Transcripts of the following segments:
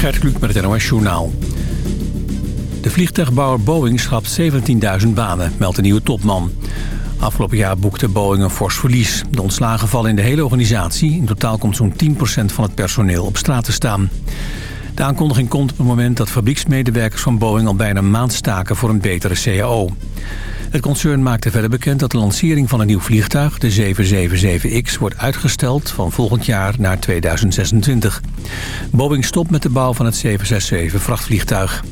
Gert Kluk met het NOS Journaal. De vliegtuigbouwer Boeing schrapt 17.000 banen, meldt een nieuwe topman. Afgelopen jaar boekte Boeing een fors verlies. De ontslagen vallen in de hele organisatie. In totaal komt zo'n 10% van het personeel op straat te staan. De aankondiging komt op het moment dat fabrieksmedewerkers van Boeing... al bijna een maand staken voor een betere CAO. Het concern maakte verder bekend dat de lancering van een nieuw vliegtuig... de 777X wordt uitgesteld van volgend jaar naar 2026. Boeing stopt met de bouw van het 767-vrachtvliegtuig.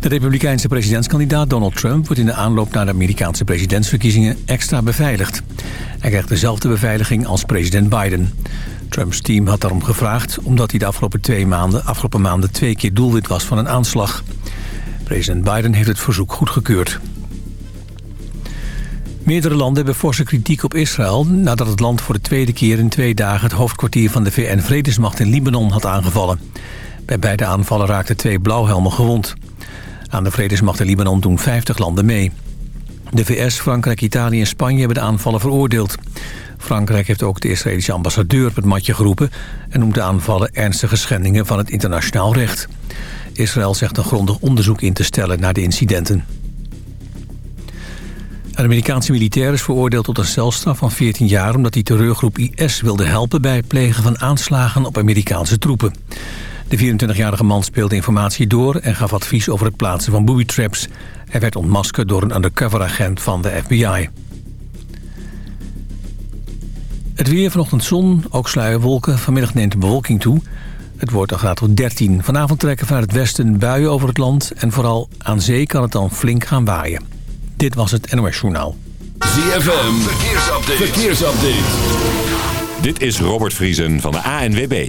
De republikeinse presidentskandidaat Donald Trump... wordt in de aanloop naar de Amerikaanse presidentsverkiezingen extra beveiligd. Hij krijgt dezelfde beveiliging als president Biden. Trumps team had daarom gevraagd... omdat hij de afgelopen, twee maanden, afgelopen maanden twee keer doelwit was van een aanslag. President Biden heeft het verzoek goedgekeurd. Meerdere landen hebben forse kritiek op Israël... nadat het land voor de tweede keer in twee dagen... het hoofdkwartier van de VN-vredesmacht in Libanon had aangevallen. Bij beide aanvallen raakten twee blauwhelmen gewond. Aan de vredesmacht in Libanon doen 50 landen mee. De VS, Frankrijk, Italië en Spanje hebben de aanvallen veroordeeld. Frankrijk heeft ook de Israëlische ambassadeur op het matje geroepen... en noemt de aanvallen ernstige schendingen van het internationaal recht. Israël zegt een grondig onderzoek in te stellen naar de incidenten. Een Amerikaanse militair is veroordeeld tot een celstraf van 14 jaar... omdat hij terreurgroep IS wilde helpen bij het plegen van aanslagen op Amerikaanse troepen. De 24-jarige man speelde informatie door en gaf advies over het plaatsen van booby traps. Hij werd ontmaskerd door een undercover-agent van de FBI. Het weer vanochtend zon, ook sluierwolken. Vanmiddag neemt de bewolking toe. Het wordt een graad tot 13. Vanavond trekken vanuit het westen buien over het land... en vooral aan zee kan het dan flink gaan waaien. Dit was het NOS Journaal. ZFM, verkeersupdate. verkeersupdate. Dit is Robert Vriesen van de ANWB.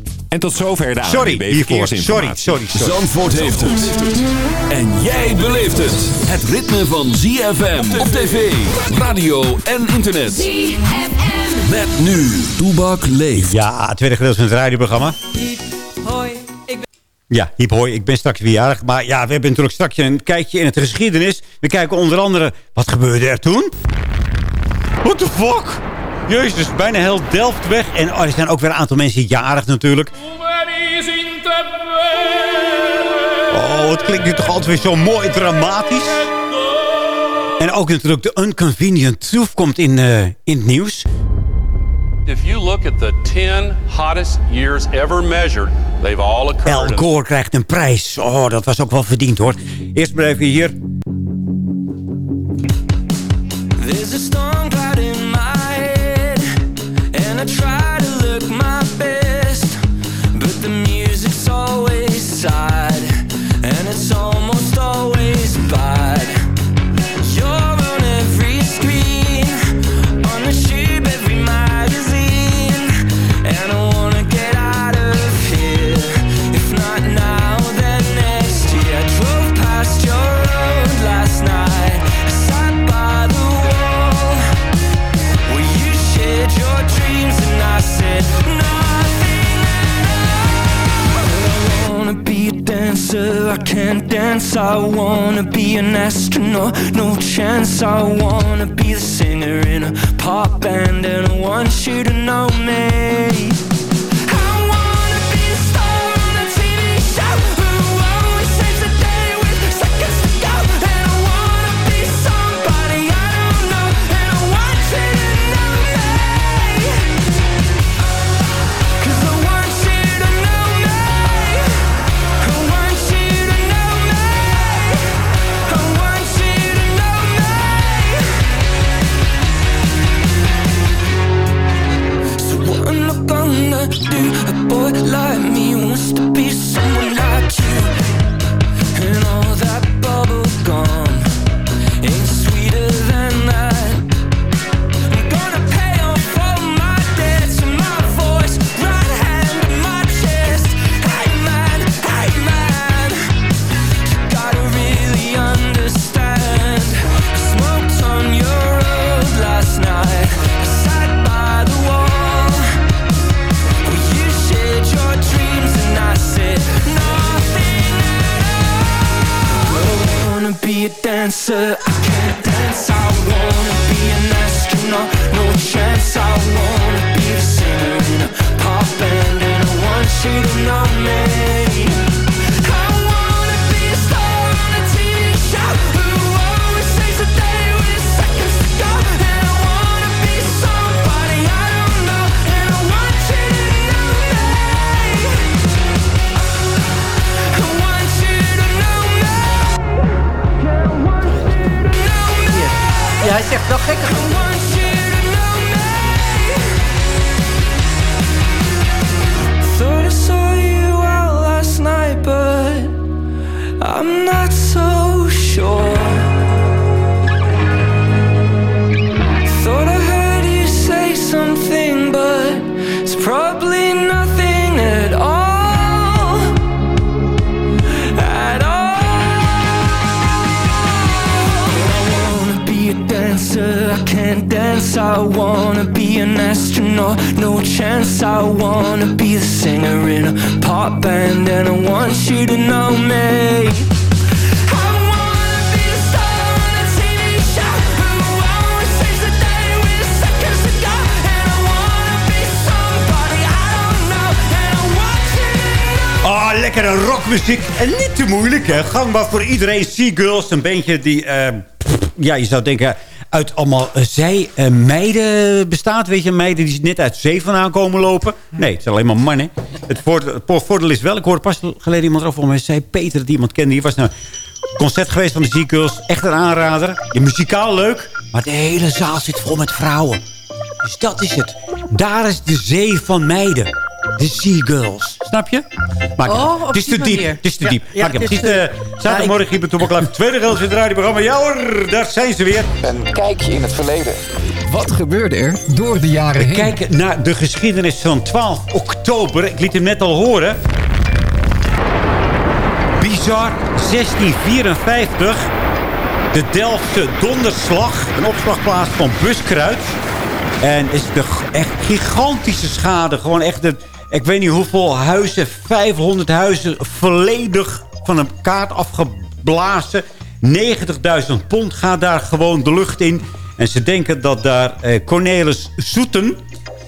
En tot zover de Sorry hiervoor. Sorry, sorry, sorry. Zandvoort heeft het. En jij beleeft het. Het ritme van ZFM op tv, radio en internet. ZFM. Met nu. Toebak leeft. Ja, tweede gedeelte van het radioprogramma. Hoi. Ik ben... Ja, hiep hoi, ik ben straks jarig. Maar ja, we hebben natuurlijk straks een kijkje in het geschiedenis. We kijken onder andere, wat gebeurde er toen? What the fuck? Jezus, bijna heel Delft weg. En oh, er zijn ook weer een aantal mensen jarig natuurlijk. Oh, het klinkt nu toch altijd weer zo mooi dramatisch. En ook natuurlijk de Unconvenient Truth komt in, uh, in het nieuws. If you look at the 10 hottest years ever measured, they've all occurred. Al Gore krijgt een prijs. Oh, dat was ook wel verdiend hoor. Eerst maar even hier. Can't. I wanna be an astronaut, no chance. I wanna be the singer in a pop band, and I want you to know me. Dancer. I can't dance. I wanna be an astronaut. No chance. I wanna be a singer in a pop band, and I want you to know me. Gangbaar voor iedereen. Seagulls, een bandje die... eh, pff, ja, je zou denken... uit allemaal eh, zij-meiden bestaat. Weet je, meiden die net uit zee vandaan komen lopen. Nee, het zijn alleen maar mannen. Het voordeel, is wel... Ik hoorde pas geleden iemand over mij zei... Peter, dat iemand kende. Die was naar concert geweest van de Seagulls. Echt een aanrader. Je muzikaal leuk. Maar de hele zaal zit vol met vrouwen. Dus dat is het. Daar is de zee van meiden. De Seagulls. Snap je? Maak Oh, het is die te diep. Het is te Ja, diep. ja, Maak het. het Het is, is de eh, zaterdagmorgen hier bij Toebak Live. Tweede grootste radioprogramma. Ja hoor, daar zijn ze weer. Een kijkje in het verleden. Wat gebeurde er door de jaren We heen? kijken naar de geschiedenis van 12 oktober. Ik liet hem net al horen. Bizar, 1654. De Delftse donderslag. Een opslagplaats van buskruid. En is de echt gigantische schade. Gewoon echt, de, ik weet niet hoeveel huizen. 500 huizen volledig van een kaart afgeblazen. 90.000 pond gaat daar gewoon de lucht in. En ze denken dat daar eh, Cornelis Zoeten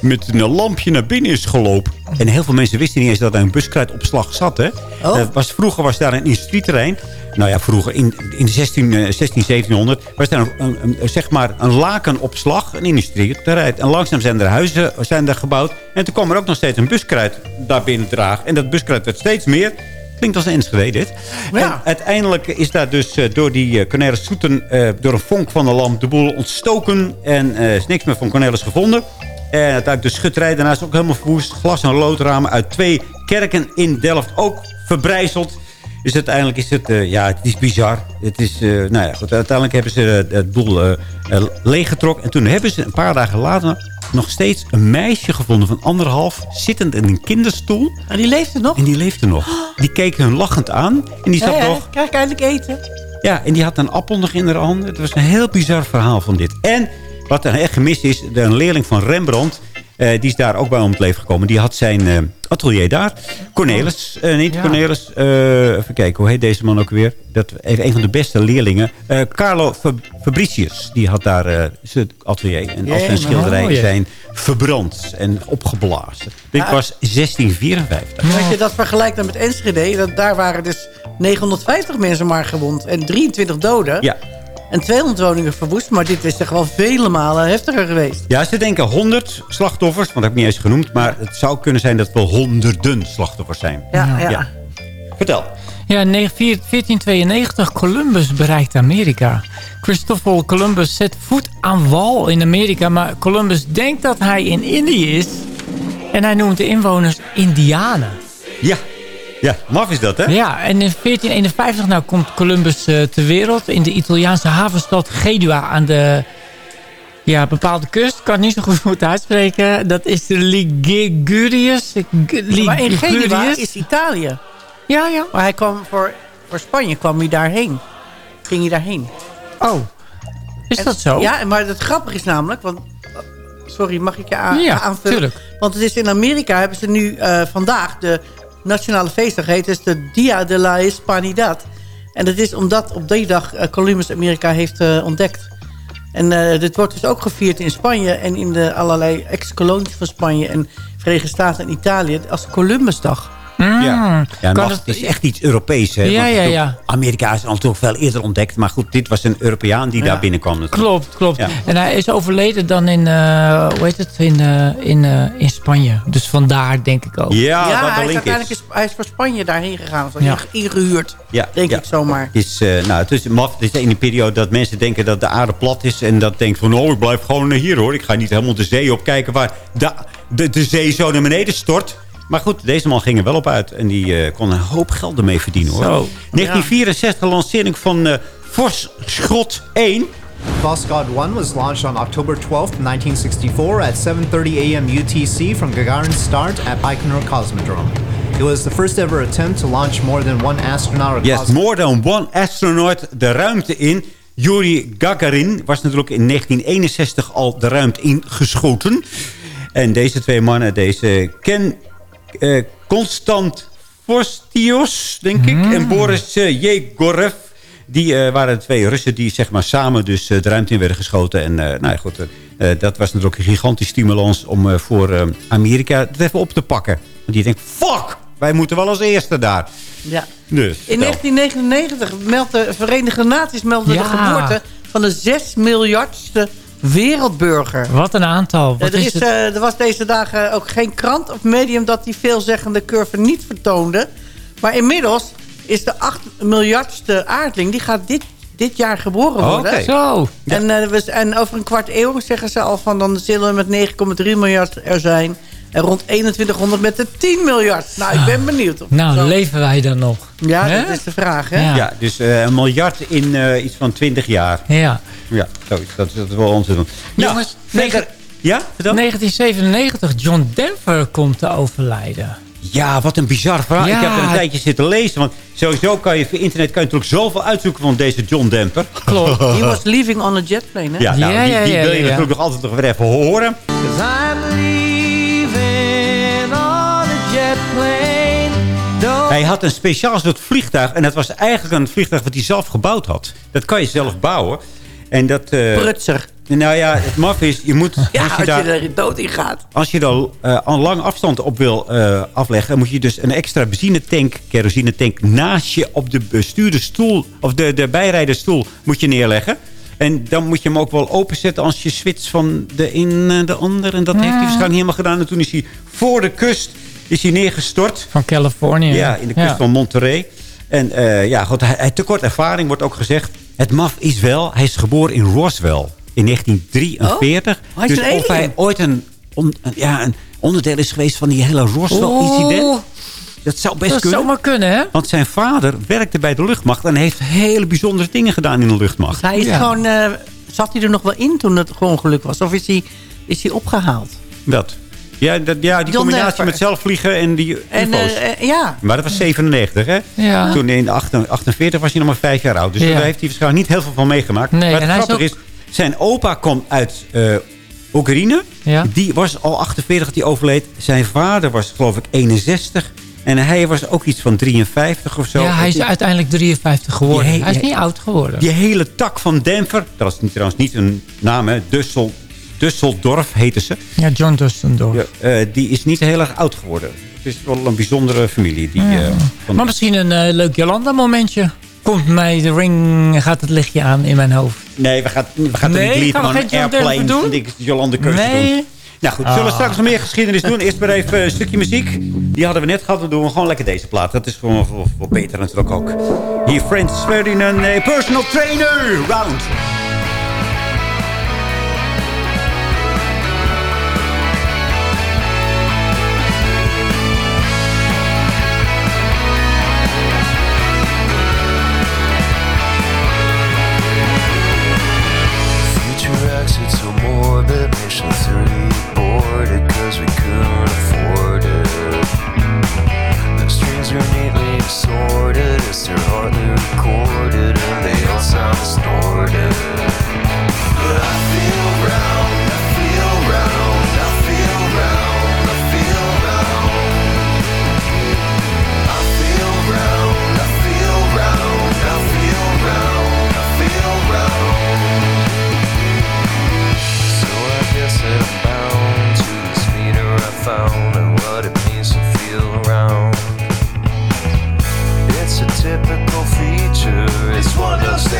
met een lampje naar binnen is gelopen. En heel veel mensen wisten niet eens dat daar een buskruidopslag zat. Hè? Oh. Dat was, vroeger was daar een industrieterrein. Nou ja, vroeger in, in de 16, eh, 16, 1700 was daar een, een- een- zeg maar een lakenopslag, een industrieterrein. En langzaam zijn er huizen zijn er gebouwd. En toen kwam er ook nog steeds een buskruid daar binnen dragen. En dat buskruid werd steeds meer. Klinkt als een Enschede dit. Ja. En uiteindelijk is daar dus eh, door die uh, Cornelis Soeten... eh, door een vonk van de lamp de boel ontstoken. En eh, is niks meer van Cornelis gevonden. En uiteindelijk de schutterij daarnaast ook helemaal verwoest. Glas- en loodramen uit twee kerken in Delft ook verbrijzeld. Dus uiteindelijk is het, eh, ja, het is bizar. Het is, eh, nou ja, goed, uiteindelijk hebben ze eh, het boel eh, leeggetrokken. En toen hebben ze een paar dagen later nog steeds een meisje gevonden van anderhalf... zittend in een kinderstoel. En die leefde nog? En die leefde nog. Die keek hun lachend aan. En die zat Ja, ja, nog... krijg ik eindelijk eten? Ja, en die had een appel nog in haar handen. Het was een heel bizar verhaal van dit. En wat er echt gemist is, een leerling van Rembrandt... eh, die is daar ook bij om het leven gekomen. Die had zijn eh, atelier daar. Cornelis, eh, niet Ja. Cornelis. even kijken, hoe heet deze man ook weer? Dat, een van de beste leerlingen. Carlo Fa- Fabricius. Die had daar zijn atelier. En al zijn schilderijen zijn verbrand en opgeblazen. Dit Ja. was 1654. Als je dat vergelijkt dan met Enschede... Dat, daar waren dus 950 mensen maar gewond. En 23 doden. Ja. En 200 woningen verwoest. Maar dit is toch wel vele malen heftiger geweest. Ja, ze denken 100 slachtoffers, want dat heb ik niet eens genoemd. Maar het zou kunnen zijn dat het wel honderden slachtoffers zijn. Ja, ja. Ja. Vertel. Ja, ne- vier- 1492 Columbus bereikt Amerika. Christopher Columbus zet voet aan wal in Amerika, maar Columbus denkt dat hij in Indië is. En hij noemt de inwoners Indianen. Ja. Ja, maf is dat, hè? Ja, en in 1451 nou, komt Columbus eh, ter wereld in de Italiaanse havenstad Gedua aan de ja, bepaalde kust. Ik kan het niet zo goed goed uitspreken. Dat is de Ligurius. Maar in Genua Ligurius. is Italië. Ja, ja. Maar hij kwam voor, voor Spanje kwam hij daarheen. Ging hij daarheen. Oh, is En- dat zo? Ja, maar het grappige is namelijk... Want, sorry, mag ik je aan, Ja, aanvullen? tuurlijk. Want het is in Amerika hebben ze nu eh, vandaag de nationale feestdag heet. dus de Dia de la Hispanidad. En dat is omdat op die dag eh, Columbus Amerika heeft eh, ontdekt. En eh, dit wordt dus ook gevierd in Spanje... en in de allerlei ex-kolonies van Spanje... en Verenigde Staten en Italië als Columbusdag. Mm. Ja, ja Kan maar het- is echt iets Europees. Hè? Ja, Want ja, ja. Amerika is al toch veel eerder ontdekt. Maar goed, dit was een Europeaan die Ja. daar binnenkwam. natuurlijk. Klopt, klopt. Ja. En hij is overleden dan in, eh, hoe heet het, in, eh, in, eh, in Spanje. Dus vandaar denk ik ook. Ja, Ja, hij, is uiteindelijk is. is, hij is voor Spanje daarheen gegaan. Of Ja. ingehuurd, Ja, denk ja. ik zomaar. Het is, eh, nou, het is maf. Het is in die periode dat mensen denken dat de aarde plat is. En dat denkt van, oh, ik blijf gewoon hier hoor. Ik ga niet helemaal de zee op kijken waar de, de, de zee zo naar beneden stort. Maar goed, deze man ging er wel op uit. En die eh, kon een hoop geld ermee verdienen hoor. Zo. 1964, lancering van eh Vosschot 1. Boss God 1 was launched on October 12th, 1964 at 7:30 a.m. UTC from Gagarin Start at Baikonur Cosmodrome. It was the first ever attempt to launch more than one astronaut Yes, more than one astronaut de ruimte in. Yuri Gagarin was natuurlijk in 1961 al de ruimte ingeschoten. En deze twee mannen, deze Ken Constant Forstios, denk ik, en Boris eh, Yegorev... Die eh, waren de twee Russen die zeg maar, samen dus, eh, de ruimte in werden geschoten. En eh, nou ja, goed, eh, eh, dat was natuurlijk een gigantisch stimulans om eh, voor eh, Amerika het even op te pakken. Want die denkt, fuck, wij moeten wel als eerste daar. Ja. Dus, In vertel. 1999 meldt de Verenigde Naties meldde Ja. de geboorte van de 6 miljardste wereldburger. Wat een aantal. Wat er, is eh, er was deze dagen ook geen krant of medium dat die veelzeggende curve niet vertoonde. Maar inmiddels is de 8 miljardste aardling, die gaat dit, dit jaar geboren Oh, worden. oké. Zo. En, eh, we, en over een kwart eeuw zeggen ze al van... dan zullen we met 9,3 miljard er zijn. En rond 2100 met de 10 miljard. Nou, ik ben benieuwd. Of Nou, zo- leven wij dan nog? Ja, dat is de vraag, hè? Ja. Ja, dus eh, een miljard in eh, iets van 20 jaar. Ja. Ja, zoiets. Dat, is- dat is wel ontzettend. Jongens, verder- Ja, vertel? 1997, John Denver komt te overlijden. Ja, wat een bizar verhaal. Ja. Ik heb er een tijdje zitten lezen. Want sowieso kan je via internet kan je natuurlijk zoveel uitzoeken van deze John Demper. Klopt. He was leaving on a jet plane, hè? Ja, nou, Ja, die, ja, die ja, wil je ja. natuurlijk nog altijd nog weer even horen. Hij had een speciaal soort vliegtuig. En dat was eigenlijk een vliegtuig wat hij zelf gebouwd had. Dat kan je zelf bouwen. En dat... eh, Prutser. nou ja, het maf is, je moet... Ja, als je als daar, je er dood in gaat. Als je er eh, een lang afstand op wil eh, afleggen... dan moet je dus een extra benzinetank, kerosinetank... naast je op de bestuurdersstoel... of de, de bijrijderstoel moet je neerleggen. En dan moet je hem ook wel openzetten als je switcht van de een naar de ander. En dat heeft hij waarschijnlijk helemaal gedaan. En toen is hij voor de kust is hij neergestort. Van Californië. Ja, in de kust van Monterey. En eh, ja, goed, hij, hij tekort ervaring wordt ook gezegd. Het maf is wel, hij is geboren in Roswell in 1943. Oh, hij is dus een of hij ooit een, on- een- ja, een onderdeel is geweest van die hele Roswell-incident. Dat zou best Dat zou kunnen. zomaar kunnen, hè? Want zijn vader werkte bij de luchtmacht... en heeft hele bijzondere dingen gedaan in de luchtmacht. Hij is Ja. gewoon... eh, zat hij er nog wel in toen het ongeluk was? Of is hij, is hij opgehaald? Dat. Ja, dat, ja die John combinatie Denver. met zelf vliegen en die En UFO's. eh, eh, ja, Maar dat was 97, hè? Ja. Toen in 48 was hij nog maar vijf jaar oud. Dus Ja. daar heeft hij waarschijnlijk niet heel veel van meegemaakt. Nee, maar en het hij is zijn opa kwam uit eh, Oekraïne. Ja. Die was al 48 die overleed. Zijn vader was geloof ik 61. En hij was ook iets van 53 of zo. Ja, hij is uiteindelijk 53 geworden. He- hij is niet oud geworden. Die hele tak van Denver. Dat is niet- trouwens niet een naam, hè. Dussel, Dusseldorf heette ze. Ja, John Dustendorf. Ja, eh, die is niet heel erg oud geworden. Het is wel een bijzondere familie. Die, eh, Maar misschien een eh, leuk Jolanda-momentje. Komt mij de ring, gaat het lichtje aan in mijn hoofd. Nee, we gaan, we gaan Nee, niet gaan we John Airplane doen? die Jolande Curse Nee. doen. Nou goed, zullen we straks nog meer geschiedenis doen? Eerst maar even een stukje muziek. Die hadden we net gehad. Dan doen we gewoon lekker deze plaat. Dat is gewoon voor, voor beter natuurlijk ook. Hier Francis Ferdinand, personal trainer. Round. Assorted, as they're hardly recorded, and they all sound distorted. But I feel is one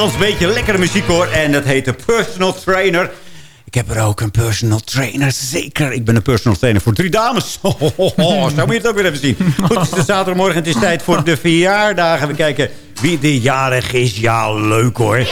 Nederlands beetje lekkere muziek hoor. En dat heet de Personal Trainer. Ik heb er ook een personal trainer, zeker. Ik ben een personal trainer voor drie dames. Oh, oh, oh, oh, Zo moet je het ook weer even zien. Goed, het is de zaterdagmorgen. Het is tijd voor de verjaardagen. We kijken wie de jarig is. Ja, leuk hoor.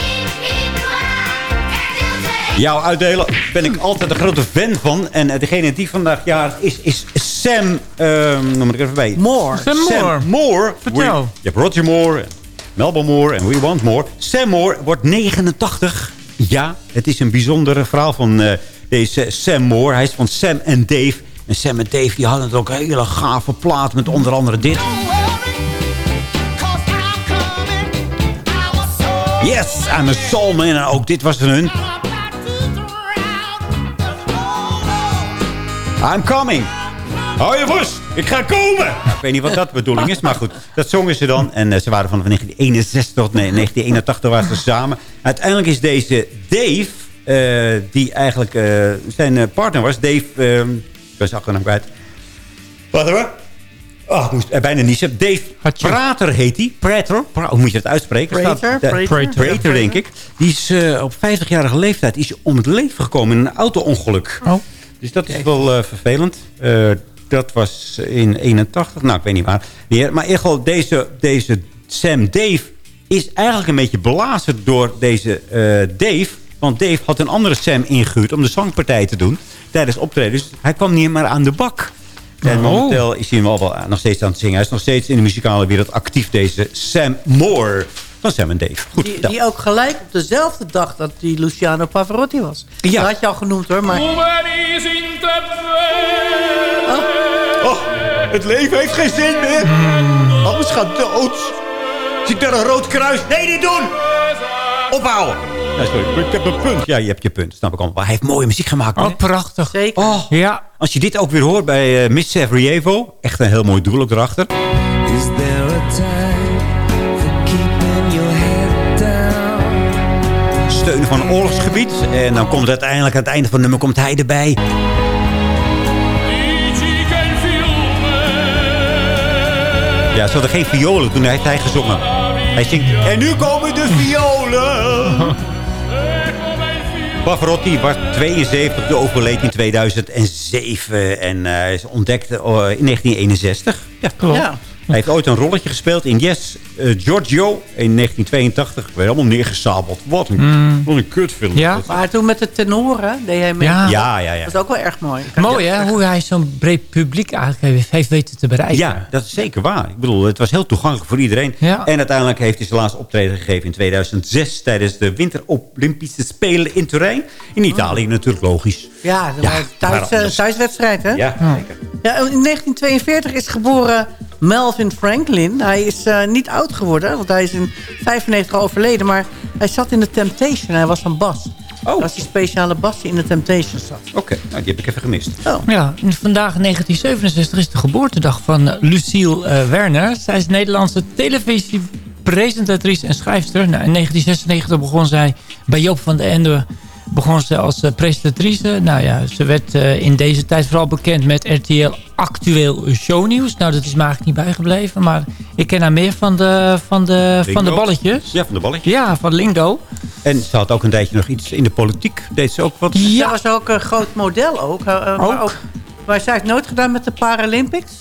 Jou uitdelen ben ik altijd een grote fan van. En eh, degene die vandaag jarig is, is Sam... ehm noem ik er even bij. Moore. Sam Moore. Moore. Vertel. Je hebt Roger Moore, Melba Moore en We Want More. Sam Moore wordt 89. Ja, het is een bijzondere verhaal van eh, deze Sam Moore. Hij is van Sam en Dave. En Sam en Dave die hadden ook een hele gave plaat met onder andere dit. Yes, I'm a soul man. En ook dit was hun. I'm coming. Hou je vast, ik ga komen. Nou, ik weet niet wat dat de bedoeling is, maar goed. Dat zongen ze dan. En eh, ze waren van 1961 tot nee, 1981 waren ze samen. Uiteindelijk is deze Dave, eh, die eigenlijk eh, zijn partner was. Dave, eh, ik ben zijn achternaam kwijt. Wat hoor? Oh, ik moest er bijna niezen. Dave Prater heet hij. Prater. Pra- Hoe moet je dat uitspreken? Prater, Staat- Prater. Prater, denk ik. Die is eh, op 50-jarige leeftijd is hij om het leven gekomen in een auto-ongeluk. Oh. Dus dat is wel eh, vervelend. Eh, dat was in 81. Nou, ik weet niet waar. weer. Maar in ieder geval, deze, deze Sam Dave is eigenlijk een beetje belazerd door deze eh, Dave. Want Dave had een andere Sam ingehuurd om de zangpartij te doen tijdens optreden. Dus hij kwam niet meer aan de bak. En Oh. momenteel is hij wel, wel nog steeds aan het zingen. Hij is nog steeds in de muzikale wereld actief, deze Sam Moore. Van Sam en Dave. Goed, Die, vertel. die ook gelijk op dezelfde dag dat die Luciano Pavarotti was. Ja. Dat had je al genoemd hoor, maar... Oh, het leven heeft geen zin meer. Alles gaat dood. Zie ik daar een rood kruis? Nee, niet doen! Ophouden! Nee, sorry, ik heb een punt. Ja, je hebt je punt, snap ik al. Maar hij heeft mooie muziek gemaakt. Oh, prachtig. Zeker. Oh, Ja. als je dit ook weer hoort bij eh, Miss. Echt een heel mooi doel ook erachter. Is there a time for keeping your head down? Steunen van een oorlogsgebied. En dan komt uiteindelijk aan het einde van het nummer komt hij erbij. Ja, ze hadden geen violen. Toen heeft hij gezongen. Hij zingt... En nu komen de violen! Pavarotti was 72, de overleed in 2007. En eh, hij is ontdekt eh, in 1961. Ja, klopt. Ja. Hij heeft ooit een rolletje gespeeld in Yes, eh, Giorgio in 1982. Werd helemaal neergesabeld. Wat een, wat een kutfilm. Ja. Maar toen met de tenoren deed hij mee. Ja. Ja, ja, ja. Dat is ook wel erg mooi. Mooi hè, hoe hij zo'n breed publiek eigenlijk heeft, heeft weten te bereiken. Ja, dat is zeker waar. Ik bedoel, het was heel toegankelijk voor iedereen. Ja. En uiteindelijk heeft hij zijn laatste optreden gegeven in 2006... tijdens de Winter Olympische Spelen in Turijn. In Italië natuurlijk, logisch. Ja, Ja, thuis, eh, thuiswedstrijd hè? Ja, zeker. Ja, in 1942 is geboren Melvin Franklin. Hij is eh, niet oud geworden, want hij is in 95 al overleden. Maar hij zat in de Temptation. Hij was een bas. Oh. Dat was die speciale bas die in de Temptation zat. Oké, nou, die heb ik even gemist. Oh. Ja, vandaag 1967 is de geboortedag van eh, Lucille Werner. Zij is Nederlandse televisiepresentatrice en schrijfster. Nou, in 1996 begon zij bij Joop van den Ende begon ze als eh, presentatrice. Nou ja, ze werd eh, in deze tijd vooral bekend met RTL Actueel Shownieuws. Nou, dat is me eigenlijk niet bijgebleven. Maar ik ken haar meer van de, van de, van de balletjes. Ja, van de balletjes. Ja, van Lingo. En ze had ook een tijdje nog iets in de politiek. Deed ze ook wat? Ja, was ook een groot model ook. eh, Maar, Ook. ook maar zij heeft nooit gedaan met de Paralympics.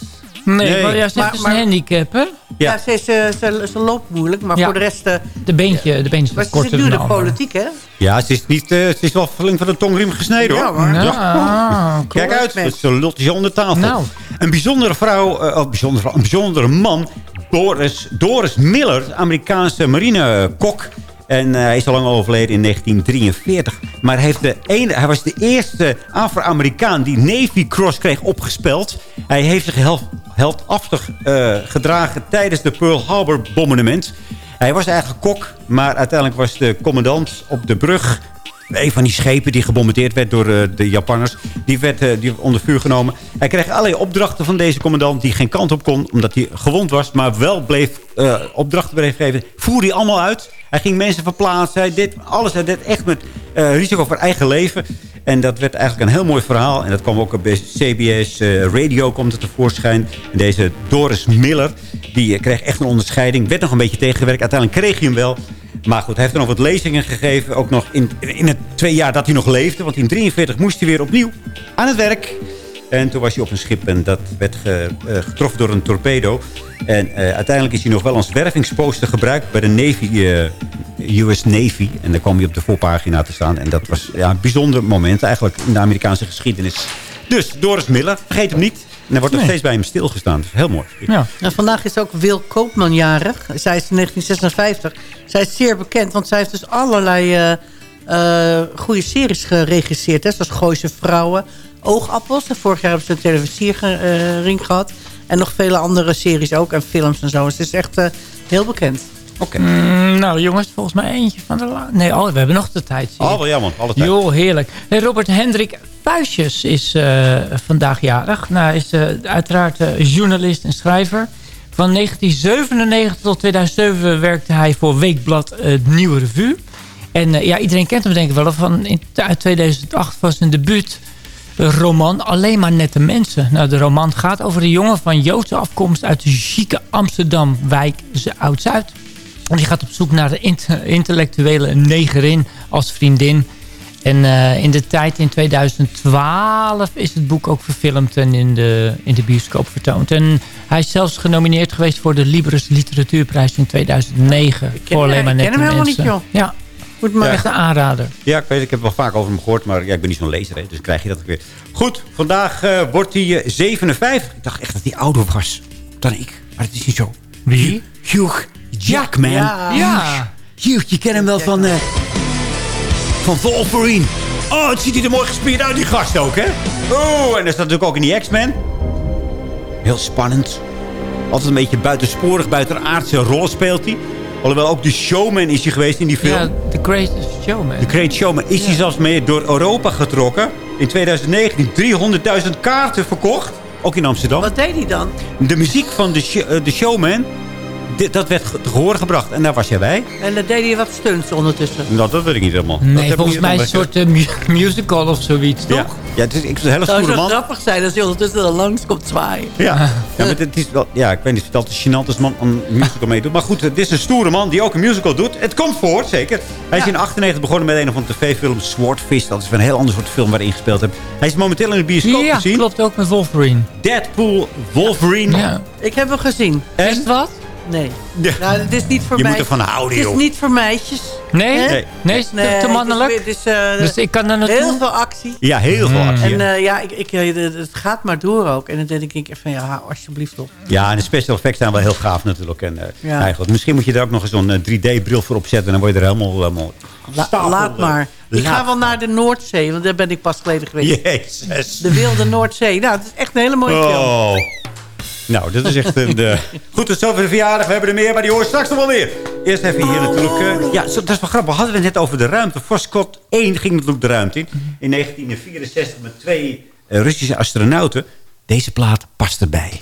nee, Nee. maar ja, ze Maar- heeft dus maar- een handicap, hè? Ja. Ja, ze, is, eh, ze, ze loopt moeilijk, maar Ja. voor de rest... eh, De beentje, de ze zit korter dan de politiek, hè? Ja, ze is, niet, eh, ze is wel flink van de tongriem gesneden, hoor. Ja, maar- Ja, Kijk uit, is een lotje onder tafel. Nou. Een bijzondere vrouw, oh, bijzondere vrouw, een bijzondere man. Doris, Doris Miller, Amerikaanse marinekok. En eh, hij is al lang overleden in 1943. Maar hij, heeft de ene, hij was de eerste Afro-Amerikaan die Navy Cross kreeg opgespeld. Hij heeft zich hel- heldhaftig eh, gedragen tijdens de Pearl Harbor bombardement. Hij was eigenlijk kok, maar uiteindelijk was de commandant op de brug... Een van die schepen die gebombardeerd werd door eh, de Japanners... Die werd, eh, die onder vuur genomen. Hij kreeg allerlei opdrachten van deze commandant... die geen kant op kon, omdat hij gewond was... maar wel bleef opdrachten bleef geven. Voerde hij allemaal uit. Hij ging mensen verplaatsen. Hij deed alles. Hij deed echt met risico voor eigen leven. En dat werd eigenlijk een heel mooi verhaal. En dat kwam ook op CBS eh, Radio komt het tevoorschijn. En deze Doris Miller, die eh, kreeg echt een onderscheiding. Werd nog een beetje tegengewerkt. Uiteindelijk kreeg hij hem wel. Maar goed, hij heeft er nog wat lezingen gegeven. Ook nog in, in het twee jaar dat hij nog leefde. Want in 43 moest hij weer opnieuw aan het werk. En toen was hij op een schip en dat werd ge- eh, getroffen door een torpedo. En eh, uiteindelijk is hij nog wel als wervingsposter gebruikt bij de Navy, eh, US Navy. En daar kwam hij op de voorpagina te staan. En dat was ja, een bijzonder moment eigenlijk in de Amerikaanse geschiedenis. Dus Doris Miller, vergeet hem niet. En er wordt nog Nee. steeds bij hem stilgestaan. Heel mooi. Ja. Nou, vandaag is ook Wil Koopman jarig. Zij is in 1956. Zij is zeer bekend, want zij heeft dus allerlei eh, eh, goede series geregisseerd. Hè, zoals Gooise Vrouwen, Oogappels. En vorig jaar hebben ze een televisiering gehad. En nog vele andere series ook en films en zo. Dus het is echt eh, heel bekend. Oké. Mm, nou jongens, volgens mij eentje van de... la- Nee, oh, we hebben nog de tijd. zie. Oh, wel jammer. Alle tijd. Jo, heerlijk. Hey, Robert Hendrik Puisjes is eh, vandaag jarig. Nou, hij is eh, uiteraard eh, journalist en schrijver. Van 1997 tot 2007 werkte hij voor Weekblad eh, Het Nieuwe Revue. En eh, ja, iedereen kent hem denk ik wel. Van in, uit 2008 was een debuut roman Alleen maar nette mensen. Nou, de roman gaat over een jongen van Joodse afkomst... uit de chique Amsterdam-wijk Oud-Zuid. En die gaat op zoek naar de int- intellectuele negerin als vriendin. En eh, in de tijd in 2012 is het boek ook verfilmd en in de, in de bioscoop vertoond. En hij is zelfs genomineerd geweest voor de Libris Literatuurprijs in 2009. ken- voor alleen maar ik ken hem helemaal mensen. niet, joh. Ja, Moet maar echt een aanrader. Ja, ik weet, ik heb wel vaak over hem gehoord, maar ja, ik ben niet zo'n lezer, hè, dus krijg je dat ook weer. Goed, vandaag eh, wordt hij eh, 57. Ik dacht echt dat hij ouder was dan ik, maar het is niet zo. Wie? Hugh Jackman. Ja. Ja. Hugh, je kent hem wel van, eh, van Wolverine. Oh, het ziet hij er mooi gespierd uit, die gast ook, hè? Oh, en hij staat natuurlijk ook in die X-Men. Heel spannend. Altijd een beetje buitensporig, buitenaardse rol speelt hij. Alhoewel ook de showman is hij geweest in die film. Ja, The Greatest Showman. De Great Showman is hij zelfs mee door Europa getrokken. In 2019 300.000 kaarten verkocht. Ook in Amsterdam. Wat deed hij dan? De muziek van de, sh- eh, de Showman, dit- dat werd te gehoor gebracht. En daar was jij bij. En dan deed hij wat stunts ondertussen. Nou, dat weet ik niet helemaal. Dat Nee, volgens mij een soort eh, mu- musical of zoiets, toch? Ja, ja het is, ik, het is een hele Het zou stoere zo man. grappig zijn als hij ondertussen dan langs komt zwaaien. Ja, ja maar het is wel, ja, ik weet niet of het altijd gênant als man een musical meedoet. Maar goed, het is een stoere man die ook een musical doet. Het komt voor, zeker. Hij is in 98 begonnen met een of andere tv-film, Swordfish. Dat is een heel ander soort film waar hij gespeeld heeft. Hij is momenteel in de bioscoop Ja, gezien. klopt ook met Wolverine. Deadpool, Wolverine. Ja. Ik heb hem gezien. En? Is het wat? Nee. Ja. Nou, het is niet voor Je mij. moet ervan houden, Het is joh. niet voor meisjes. Nee? Hè? Nee, nee is het te- te mannelijk? Het is, eh, dus ik kan er naartoe. heel veel actie. Ja, heel veel actie. En eh, ja, ik, ik, eh, het- gaat maar door ook. En dan denk ik van, ja, hou alsjeblieft op. Ja, en de special effects zijn wel heel gaaf natuurlijk. En, eh, Ja. eigenlijk, misschien moet je daar ook nog eens zo'n 3D-bril voor opzetten. En dan word je er helemaal... helemaal La- laat maar. Ik ga wel naar de Noordzee, want daar ben ik pas geleden geweest. Jezus. De wilde Noordzee. Nou, het is echt een hele mooie film. Oh. Nou, dat is echt een... De... Goed, tot zover de verjaardag. We hebben er meer, maar die hoor straks nog wel weer. Eerst even hier natuurlijk... eh, ja, dat is wel grappig. We hadden het net over de ruimte. Voskhod 1 ging natuurlijk de ruimte in. In 1964 met twee eh, Russische astronauten. Deze plaat past erbij.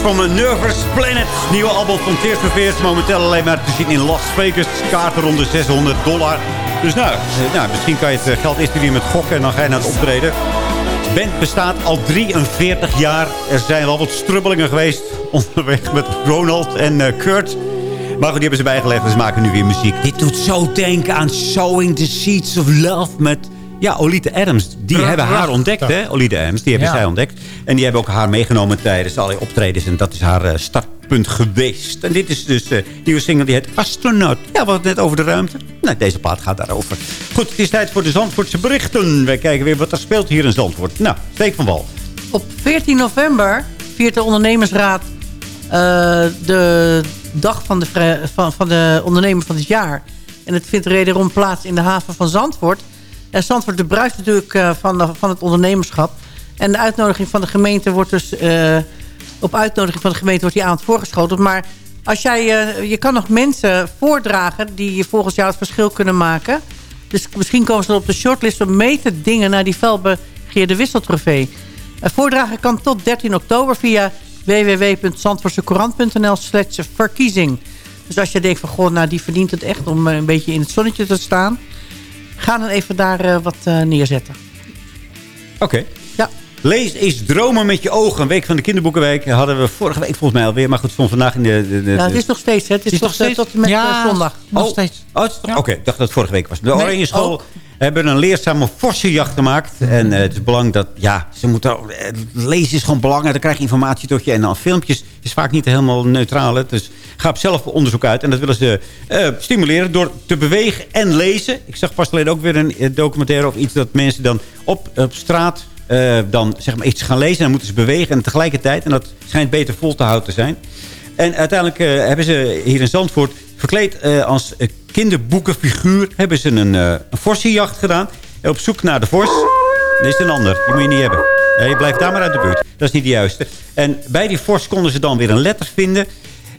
From a Nervous Planet. Nieuwe album van Tears for. Momenteel alleen maar te zien in Las Vegas. Kaarten rond de 600 dollar. Dus nou, eh, nou misschien kan je het eh, geld instuderen met gokken en dan ga je naar het optreden. De band bestaat al 43 jaar. Er zijn wel wat strubbelingen geweest onderweg met Ronald en eh, Kurt. Maar goed, die hebben ze bijgelegd en ze maken nu weer muziek. Dit doet zo denken aan Sowing the Seeds of Love met... Ja, Olita Adams. Die hebben haar ontdekt, hè? Olita Adams, die hebben Ja. zij ontdekt. En die hebben ook haar meegenomen tijdens allerlei optredens. En dat is haar eh, startpunt geweest. En dit is dus de nieuwe single, die heet Astronaut. Ja, we hadden het net over de ruimte. Nou, deze plaat gaat daarover. Goed, het is tijd voor de Zandvoortse berichten. Wij kijken weer wat er speelt hier in Zandvoort. Nou, steek van wal. Op 14 november viert de ondernemersraad eh, de dag van de, van, van de ondernemer van het jaar. En het vindt wederom plaats in de haven van Zandvoort. En Zandvoort de bruist natuurlijk eh, van, de- van het ondernemerschap. En de uitnodiging van de gemeente wordt dus... eh, op uitnodiging van de gemeente wordt die avond voorgeschoten. Maar als jij, eh, je kan nog mensen voordragen... die je volgens jou het verschil kunnen maken. Dus misschien komen ze op de shortlist... om mee te dingen naar die felbegeerde wisseltrofee. Eh, voordragen kan tot 13 oktober via www.zandvoortsecourant.nl slash verkiezing. Dus als je denkt van, goh, nou die verdient het echt om eh, een beetje in het zonnetje te staan. Ga dan even daar eh, wat eh, neerzetten. Oké. Lees eens dromen met je ogen. Een week van de kinderboekenweek hadden we vorige week volgens mij alweer. Maar goed, stond vandaag in de... de, de Ja, het is nog steeds, hè? Het is, Is nog steeds? tot en met Ja, eh, zondag. nog Oh. steeds. Oh, is Ja. Oké, ik dacht dat het vorige week was. De Nee, Oranje School ook. hebben een leerzame vossenjacht gemaakt. En eh, het is belangrijk dat, ja, ze moeten, eh, lezen is gewoon belangrijk. Dan krijg je informatie tot je. En dan filmpjes is vaak niet helemaal neutraal. Hè. Dus ga op zelf onderzoek uit. En dat willen ze eh, stimuleren door te bewegen en lezen. Ik zag pas geleden ook weer een documentaire of iets dat mensen dan op, op straat... eh, dan zeg maar iets gaan lezen en dan moeten ze bewegen en tegelijkertijd. En dat schijnt beter vol te houden te zijn. En uiteindelijk eh, hebben ze hier in Zandvoort verkleed eh, als kinderboekenfiguur... hebben ze een, eh een gedaan. En op zoek naar de vos. Dit is een ander. Die moet je niet hebben. Je blijft daar maar uit de buurt. Dat is niet de juiste. En bij die vos konden ze dan weer een letter vinden.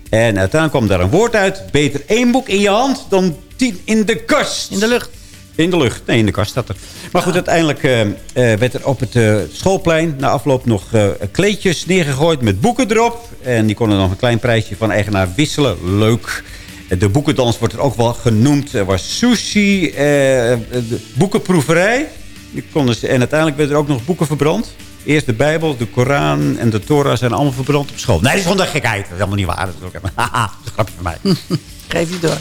En uiteindelijk kwam daar een woord uit. Beter één boek in je hand dan tien in de kast. In de lucht. In de lucht. Nee, in de kast staat er. Maar goed, uiteindelijk eh, eh, werd er op het eh, schoolplein... na afloop nog kleedjes neergegooid met boeken erop. En die konden nog een klein prijsje van eigenaar wisselen. Leuk. De boekendans wordt er ook wel genoemd. Er was sushi, de boekenproeverij. Die konden ze, en uiteindelijk werden er ook nog boeken verbrand. Eerst de Bijbel, de Koran en de Torah zijn allemaal verbrand op school. Nee, dat is gewoon de gekheid. Dat is helemaal niet waar. Dat is, ook, haha, dat is een grapje van mij. Geef je door.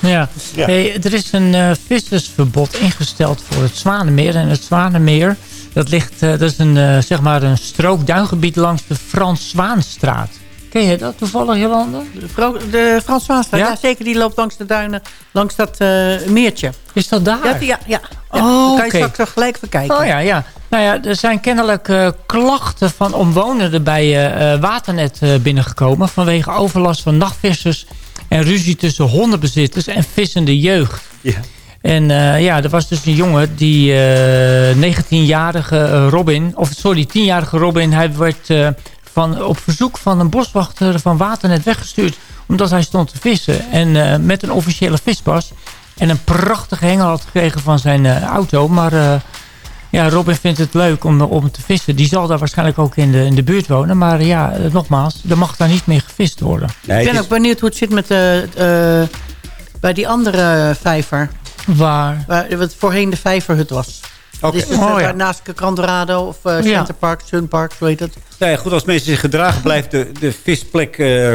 Ja. Ja. Hey, er is een eh, vissersverbod ingesteld voor het Zwanemeer. En het Zwanemeer, dat, ligt, eh, dat is een, eh, zeg maar een strook duingebied langs de Frans Zwaanstraat. Ken je dat toevallig, Jolande? De, vrouw, de Frans Zwaanstraat, Ja? ja? zeker. Die loopt langs de duinen, langs dat eh, meertje. Is dat daar? Ja, ja, ja. Oh, Dan kan je straks gelijk even kijken. Oh ja, ja. Nou ja, er zijn kennelijk eh, klachten van omwonenden bij eh, Waternet eh, binnengekomen... vanwege overlast van nachtvissers en ruzie tussen hondenbezitters en vissende jeugd. Ja. En eh, ja, er was dus een jongen, die eh 19-jarige eh, Robin... of sorry, 10-jarige Robin... hij werd eh, van, op verzoek van een boswachter van Waternet weggestuurd... omdat hij stond te vissen. En eh, met een officiële vispas... en een prachtige hengel had gekregen van zijn eh, auto. Maar eh, ja, Robin vindt het leuk om, om te vissen. Die zal daar waarschijnlijk ook in de, in de buurt wonen. Maar ja, eh, nogmaals, er mag daar niet meer gevist worden. Nee, ik ben is- ook benieuwd hoe het zit met de, eh, bij die andere vijver. Waar? Waar wat voorheen de vijverhut was. Oké. Dat is dus Oh, eh, ja. naast of eh Ja. Centerpark, Sunpark, zo heet het. Nou ja, goed, als mensen zich gedragen, blijft de, de visplek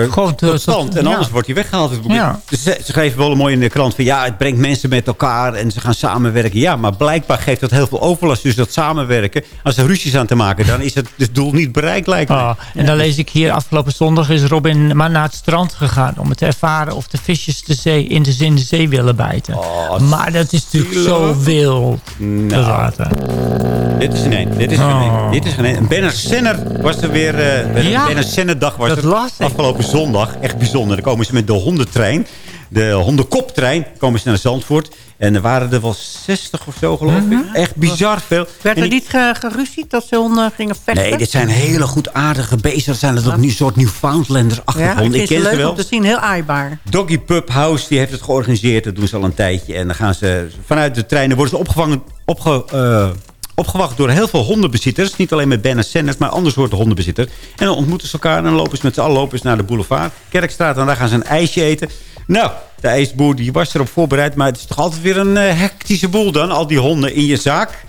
Gewoon te- tot stand. En ja. anders wordt hij weggehaald. Ja. Dus ze, ze geven wel mooi in de krant van... ja, het brengt mensen met elkaar en ze gaan samenwerken. Ja, maar blijkbaar geeft dat heel veel overlast. Dus dat samenwerken, als er ruzies aan te maken... dan is het dus doel niet bereikt, lijkt. Ah, en dan lees ik hier, afgelopen zondag is Robin maar naar het strand gegaan... om het te ervaren of de visjes de zee, in de zin de zee willen bijten. Oh, maar dat is natuurlijk zo wild. Water. Dit is nee, dit is Oh. geen Dit is geen Een Benner Senner was er weer. eh Ja, Benner Senner dag was dat afgelopen zondag. Echt bijzonder. Dan komen ze met de hondentrein. De hondenkoptrein komen ze naar Zandvoort. En er waren er wel 60 of zo, geloof ik. Echt bizar veel. Mhm. Werd er die- niet ge- geruzied dat ze honden gingen vechten? Nee, dit zijn hele goed aardige beesten. Dat zijn het ook niet soort Newfoundlanders ja, achtergrond. ik ken ze ze leuk wel. om te zien, heel aaibaar. Doggy Pub House die heeft het georganiseerd. Dat doen ze al een tijdje. En dan gaan ze vanuit de treinen worden ze opgevangen, opge, eh, opgewacht door heel veel hondenbezitters. Niet alleen met Ben en Sanders, maar andere soorten hondenbezitters. En dan ontmoeten ze elkaar en dan lopen ze met z'n allen lopen naar de boulevard. Kerkstraat en daar gaan ze een ijsje eten. Nou, de ijsboer die was erop voorbereid. Maar het is toch altijd weer een eh, hectische boel dan. Al die honden in je zaak.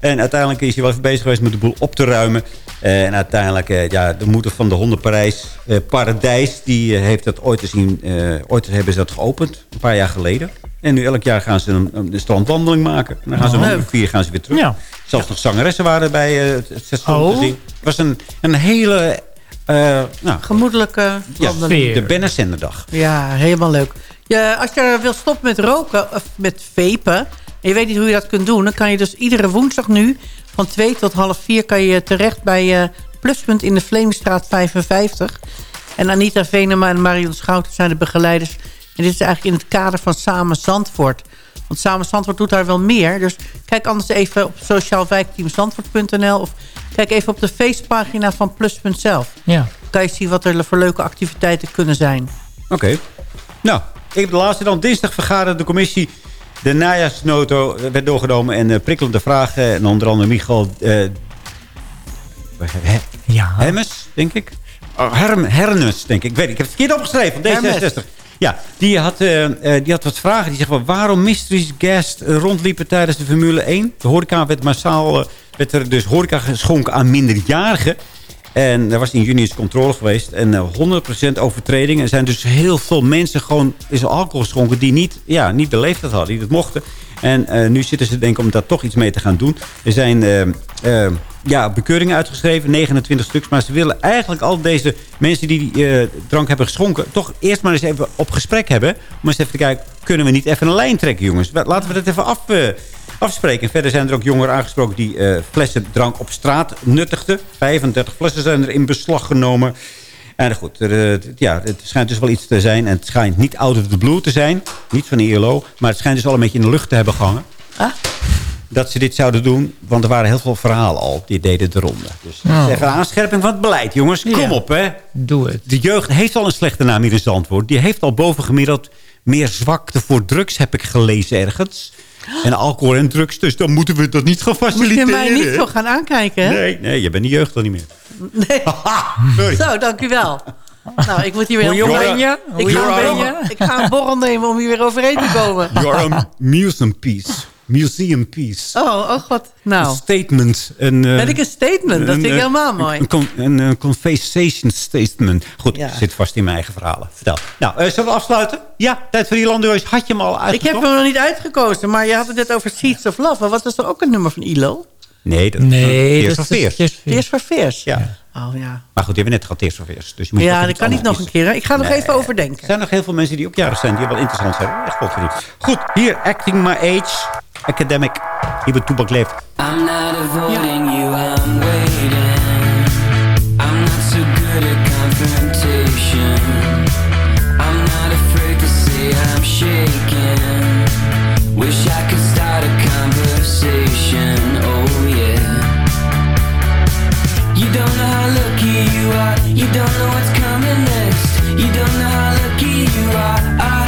En uiteindelijk is hij wel even bezig geweest met de boel op te ruimen. Eh, en uiteindelijk, eh, ja, de moeder van de hondenparijs, eh, Paradijs... die heeft dat ooit, in, eh, ooit hebben ze dat geopend, een paar jaar geleden. En nu elk jaar gaan ze een, een strandwandeling maken. En dan gaan ze om Leuk. uur vier gaan ze weer terug. Ja. Zelfs nog zangeressen waren bij eh, het het station Oh. te zien. Het was een, een hele... eh nou, Gemoedelijke ja, wandeling. de Senderdag. Ja, helemaal leuk. Ja, als je wil stoppen met roken of met vapen... en je weet niet hoe je dat kunt doen... dan kan je dus iedere woensdag nu... van 2 tot half 4 kan je terecht bij eh, Pluspunt in de Vlemingstraat 55. En Anita Venema en Marion Schouten zijn de begeleiders. En dit is eigenlijk in het kader van Samen Zandvoort. Want Samen Zandvoort doet daar wel meer. Dus kijk anders even op sociaalwijkteamzandvoort.nl... of kijk even op de feestpagina van Pluspunt zelf. Ja. Dan kan je zien wat er voor leuke activiteiten kunnen zijn. Oké. Nou, ik heb de laatste dan. Dinsdag vergaderde de commissie. De najaarsnoto werd doorgenomen. En eh, prikkelende vragen. En onder andere Michael eh Ja. Hemmes, denk ik. Oh, Herm, Hernes, denk ik. Ik weet ik heb het verkeerd opgeschreven. D66. Ja, die had, eh, die had wat vragen. Die zegt, wel, waarom mysteries guest rondliepen tijdens de Formule 1? De horeca werd massaal... werd er dus horeca geschonken aan minderjarigen. En er was in juni eens controle geweest. En eh, 100% overtreding. Er zijn dus heel veel mensen gewoon is alcohol geschonken... die niet, ja, niet de hadden, die dat mochten. En eh, nu zitten ze denken om daar toch iets mee te gaan doen. Er zijn eh, eh, ja, bekeuringen uitgeschreven, 29 stuks. Maar ze willen eigenlijk al deze mensen die die eh, drank hebben geschonken... toch eerst maar eens even op gesprek hebben. Om eens even te kijken, kunnen we niet even een lijn trekken, jongens? Laten we dat even af, eh, afspreken. En verder zijn er ook jongeren aangesproken die eh, flessen drank op straat nuttigden. 35 flessen zijn er in beslag genomen. En goed, er, eh, het- ja, het schijnt dus wel iets te zijn. En het schijnt niet out of the blue te zijn. Niet van de ILO. Maar het schijnt dus al een beetje in de lucht te hebben gehangen. Dat ze dit zouden doen. Want er waren heel veel verhalen al. Die deden de ronde. Dus Oh. een aanscherping van het beleid, jongens. Kom Ja. op, hè. Doe het. De jeugd heeft al een slechte naam hier in Zandvoort. Die heeft al bovengemiddeld meer zwakte voor drugs, heb ik gelezen ergens. En alcohol en drugs, dus dan moeten we dat niet gaan Moet je faciliteren. mij niet zo gaan aankijken, hè? Nee, nee, je bent de jeugd al niet meer. Nee. Sorry. Zo, dank u wel. Nou, ik moet hier weer... Jong ben je? Ik Hoe ga, jong een ben borrel, je? ik ga een borrel nemen om hier weer overheen te komen. You're a museum piece. Museum piece. Oh, oh god. Een Nou, statement. Een, eh, ben ik een statement? Dat vind ik een, eh, helemaal mooi. Een, een, eh, conversation statement. Goed, Ja. ik zit vast in mijn eigen verhalen. Vertel. Nou, eh, zullen we afsluiten? Ja, tijd voor die landwees. Had je hem al Ik uitgezocht? heb hem nog niet uitgekozen, maar je had het net over Seeds of Love. Wat is er ook een nummer van ILO? Nee, dat Nee, is dat Veers. For Tears for Fears. Ja. Oh ja. Maar goed, die hebben we net gehad, Tears for Fears. Dus je moet Ja, dat kan niet nog een keer. hè? Ik ga nog even over denken. Er zijn nog heel veel mensen die ook jarig zijn. Die wel interessant zijn. Echt goed voor Goed, hier, Acting My Age. Academic. Hier bij Toebak leeft. I'm not avoiding you, I'm waiting. You don't know what's coming next. You don't know how lucky you are. I,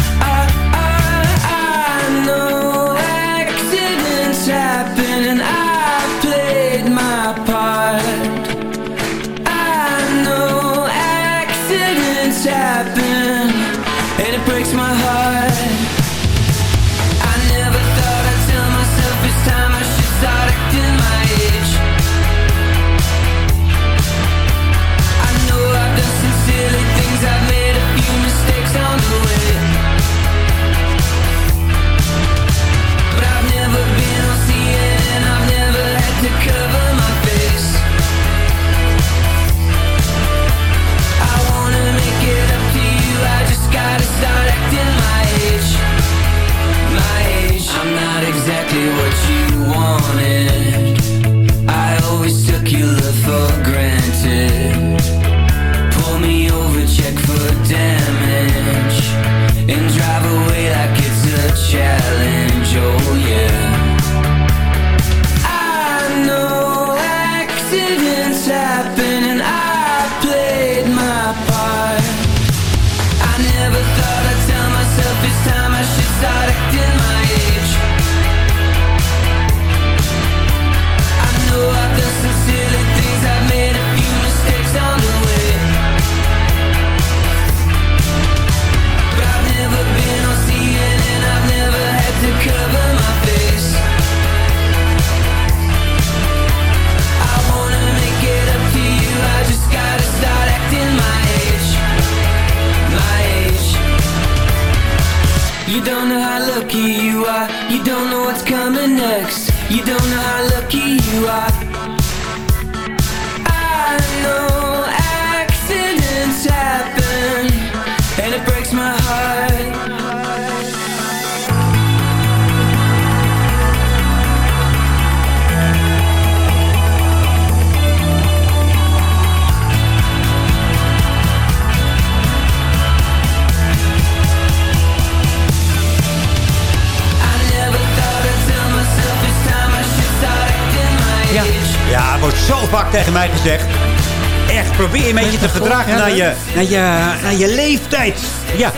je, naar, je, naar je leeftijd. Ja.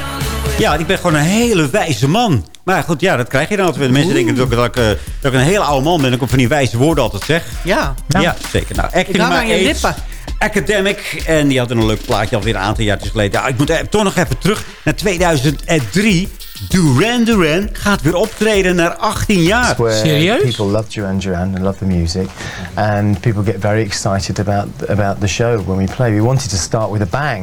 ja, ik ben gewoon een hele wijze man. Maar goed, ja, dat krijg je dan altijd. De mensen denken dat ik, dat, ik, eh, dat ik een hele oude man ben. En ik van die wijze woorden altijd zeg. Ja. Ja, zeker. Nou, acting Ik aan je lippen. Academic. En die had een leuk plaatje alweer een aantal jaar geleden. Ja, ik moet toch nog even terug naar 2003. Duran Duran gaat weer optreden na 18 jaar. Serieus? people love Duran Duran and love the music, and people get very excited about about the show when we play. We wanted to start with a bang,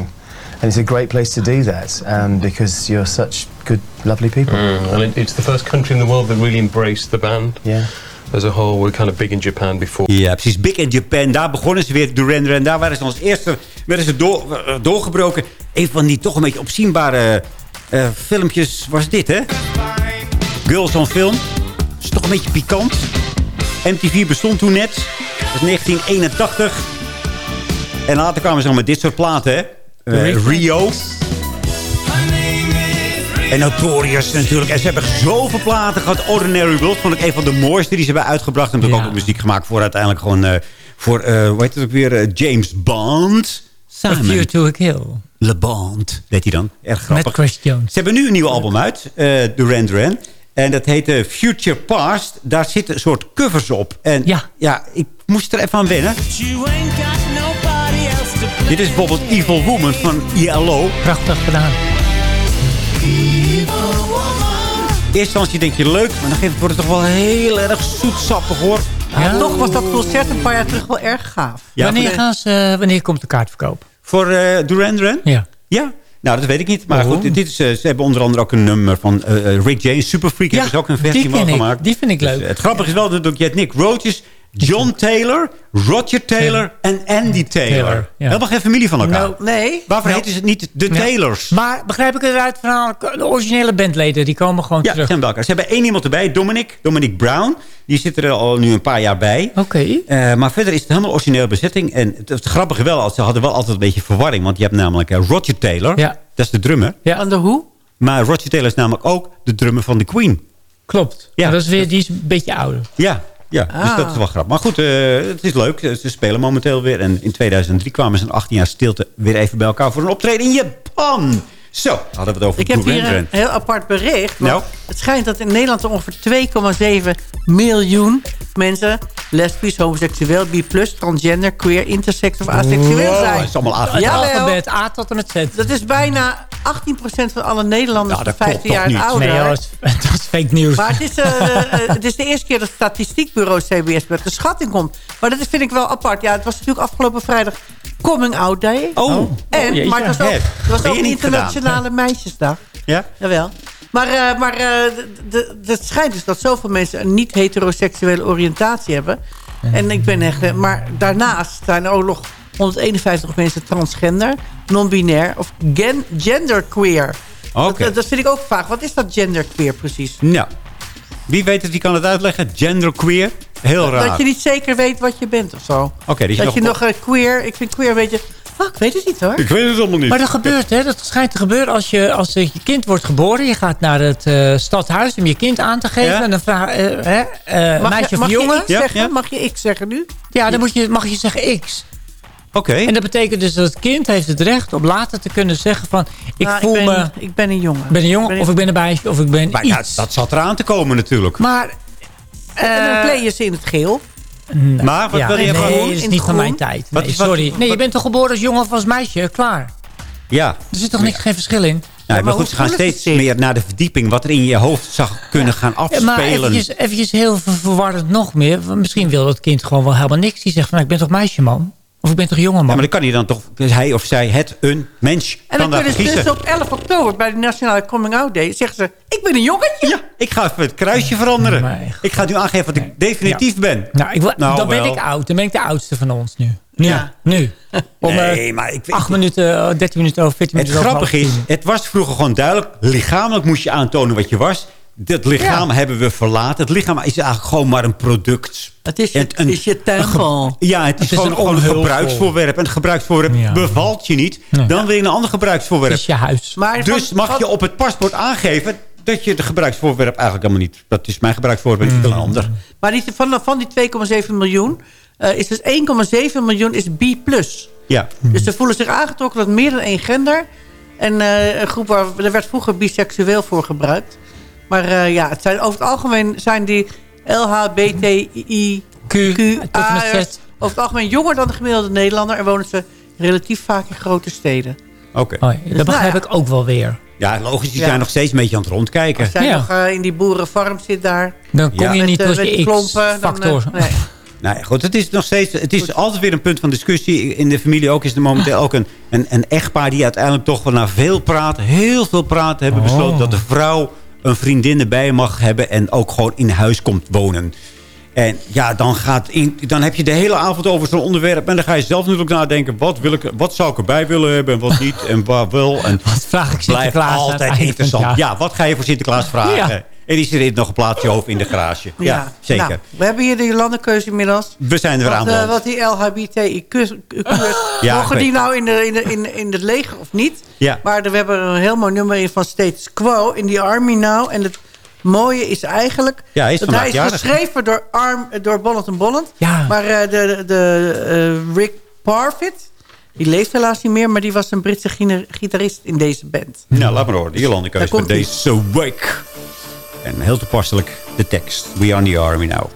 and it's a great place to do that um, because you're such good, lovely people. And it, it's the first country in the world that really embraced the band Yeah. as a whole. We're kind of big in Japan before. Ja, precies. Big in Japan. Daar begonnen ze weer. Duran Duran. Daar waren ze als eerste werden ze door, eh, doorgebroken. Een van die toch een beetje opzienbare eh, filmpjes was dit, hè? Girls on Film. is toch een beetje pikant. MTV bestond toen net. Dat was 1981. En later kwamen ze dan met dit soort platen, hè? Eh, Rio. En Notorious natuurlijk. En ze hebben zoveel platen gehad. Ordinary World vond ik een van de mooiste die ze hebben uitgebracht. En hebben Ja. ook muziek gemaakt voor uiteindelijk gewoon... eh, voor, eh hoe heet het ook weer? James Bond. A Simon View to a Kill. Le Bond, deed hij dan. Erg Met grappig. Chris Jones. Ze hebben nu een nieuw album uit, eh Duran Duran. En dat heet eh, Future Past. Daar zitten een soort covers op. En Ja. ja, ik moest er even aan wennen. Dit is bijvoorbeeld Evil Woman van ILO. Prachtig gedaan. In eerste instantie denk je leuk, maar dan geeft het wordt het toch wel heel erg zoetsappig hoor. Ja, Toch was dat concert een paar jaar terug wel erg gaaf. Ja, wanneer, gaan ze, wanneer komt de kaartverkoop? Voor eh, Duran Duran? Ja. Ja? Nou, dat weet ik niet. Maar Oh. goed, dit is, eh, ze hebben onder andere ook een nummer van eh, Rick James. Superfreak hebben ze ook een versie van gemaakt. Die vind ik Dus, leuk. het grappige is wel dat je hebt Nick Roaches, John Taylor, Roger Taylor en Andy Taylor. Taylor, ja. Helemaal geen familie van elkaar. Nou, Nee. Waarvoor Nou. heten ze het niet de Ja. Taylors? Maar begrijp ik het uit het verhaal? De originele bandleden, die komen gewoon Ja, terug. zijn elkaar. Ze hebben één iemand erbij, Dominic, Dominic Brown. Die zit er al nu een paar jaar bij. Oké. Eh, maar verder is het helemaal originele bezetting. En het, het grappige wel, ze hadden wel altijd een beetje verwarring. Want je hebt namelijk eh, Roger Taylor. Ja. Dat is de drummer. Ja. Aan de hoe? Maar Roger Taylor is namelijk ook de drummer van The Queen. Klopt. Ja. Ja. Dat is weer, die is een beetje ouder. Ja, ja dus Ah. dat is wel grappig. Maar goed, eh, het is leuk. Ze spelen momenteel weer. En in 2003 kwamen ze na 18 jaar stilte weer even bij elkaar voor een optreden in Japan. Zo, hadden we het over Ik heb hier een heel apart bericht. Nou? Het schijnt dat in Nederland er ongeveer 2,7 miljoen mensen... lesbisch, homoseksueel, bi+, transgender, queer, intersex of asexueel Wow, zijn. dat is allemaal. Jawel. alfabet A tot en met Z. Dat is bijna 18% van alle Nederlanders Ja, klopt 15 jaar en niet? ouder. Nee, dat is fake news. Maar het is, eh, eh, het is de eerste keer dat het statistiekbureau CBS met de schatting komt. Maar dat is, vind ik wel apart. Ja, het was natuurlijk afgelopen vrijdag Coming Out Day. Oh, En, jeetje. maar het was ook, het was ook je niet Internationale Meisjesdag. Ja? Jawel. Maar, eh, maar eh, het schijnt dus dat zoveel mensen een niet-heteroseksuele oriëntatie hebben. En ik ben echt... eh, maar daarnaast zijn er ook nog 151 mensen transgender, non-binair of gen genderqueer. Oké. Dat, dat vind ik ook vaag. Wat is dat genderqueer precies? Nou, wie weet het, wie kan het uitleggen? Genderqueer? Heel raar. Dat je niet zeker weet wat je bent of zo. Oké, dat je nog eh, queer... Ik vind queer een beetje... Oh, ik weet het niet hoor. Ik weet het allemaal niet. Maar dat gebeurt, hè? Dat schijnt te gebeuren als je, als je kind wordt geboren. Je gaat naar het eh, stadhuis om je kind aan te geven. Ja. En dan vraag hè, Mag meisje je, of mag jongen. je Ja, zeggen? ja. Mag je X zeggen nu? Ja, dan moet je, mag je zeggen X. Oké. En dat betekent dus dat het kind heeft het recht om later te kunnen zeggen van... Ik Nou, voel ben, me... Ik ben een jongen. Ik ben een jongen, ben of ik ben een meisje, of ik ben Maar ja, iets. dat zat eraan te komen natuurlijk. Maar... En dan play je ze in het geel. Maar wat ja, wil je nee, gewoon... is niet van mijn tijd. Nee, wat- sorry. Nee, je bent toch geboren als jongen of als meisje? Klaar. Ja. Er zit toch niks, geen verschil in? Ja, maar goed, ze gaan steeds meer naar de verdieping. Wat er in je hoofd zou kunnen gaan Ja, maar afspelen. eventjes, eventjes heel ver- verwarrend nog meer. Misschien wil dat kind gewoon wel helemaal niks. Die zegt van, nou, ik ben toch meisje, man? Of ik ben toch jongeman? Ja, maar dan kan hij dan toch, dus hij of zij, het, een mens, En kan dan daar kunnen ze kiezen. dus op 11 oktober bij de Nationale Coming Out Day... zeggen ze, ik ben een jongetje. Ja, ik ga even het kruisje veranderen. Ik ga nu aangeven wat ik definitief ben. Nou, ik, Nou, dan ben ik oud. Dan ben ik de oudste van ons nu. Nu. Ja. Nu. Om Nee, eh, maar ik weet acht minuten, eh, 13 minuten over 14 Het minuten over grappige is, het was vroeger gewoon duidelijk. Lichamelijk moest je aantonen wat je was. Dat lichaam hebben we verlaten. Het lichaam is eigenlijk gewoon maar een product. Het is je, een- is je. Ja, het is, Het is gewoon, een gewoon een omhulsel. gebruiksvoorwerp. En het gebruiksvoorwerp Ja. bevalt je niet. Nee. Dan wil je een ander gebruiksvoorwerp. Het is je huis. Maar Dus van- mag van- je op het paspoort aangeven dat je de gebruiksvoorwerp eigenlijk helemaal niet... Dat is mijn gebruiksvoorwerp, niet Mm. een ander. Maar die, van, van die 2,7 miljoen eh, is dus 1,7 miljoen is B+. Ja. Dus ze voelen zich aangetrokken tot meer dan één gender. En eh, een groep waar er werd vroeger biseksueel voor gebruikt. Maar eh, ja, het zijn, over het algemeen zijn die LHBTI Q, tot en met Z. over het algemeen jonger dan de gemiddelde Nederlander. En wonen ze relatief vaak in grote steden. Oké. Dat begrijp nou ik ook wel weer. Ja, logisch. Die Ja. zijn nog steeds een beetje aan het rondkijken. Als zij Ja. nog eh, in die boerenfarm zit daar. Dan kom Ja. je niet eh, tot met je die klompen, dan, X-factor. eh, nee. Nou ja, goed, het is nog steeds, het is altijd weer een punt van discussie. In de familie ook is er momenteel ook een, een, een echtpaar die uiteindelijk toch wel na veel praten, heel veel praten, hebben Oh. besloten dat de vrouw een vriendin erbij mag hebben en ook gewoon in huis komt wonen. En ja, dan, gaat in, dan heb je de hele avond over zo'n onderwerp. En dan ga je zelf natuurlijk nadenken. Wat, wil ik, wat zou ik erbij willen hebben en wat niet. En waar wel. En Wat vraag ik Sinterklaas altijd interessant. Ja, wat ga je voor Sinterklaas vragen? Ja. En die zit nog een plaatsje over in de garage. Ja, zeker. Nou, we hebben hier de landenkeuze inmiddels. We zijn er aan hand. wat die LHBTIQ Ja, mogen die nou in, de, in, de, in, in het leger of niet? Ja. Maar we hebben een heel mooi nummer in van Status Quo in the Army now. En het mooie is eigenlijk Ja, hij is dat hij is jarig. geschreven door, Arm, door Bolland en Bolland. Ja. Maar eh, de, de, eh, Rick Parfitt, die leeft helaas niet meer... maar die was een Britse gitarist in deze band. Nou, laat maar horen. De Jolande Daar keuze van komt ie. deze week. En heel toepasselijk de tekst. We are the army now.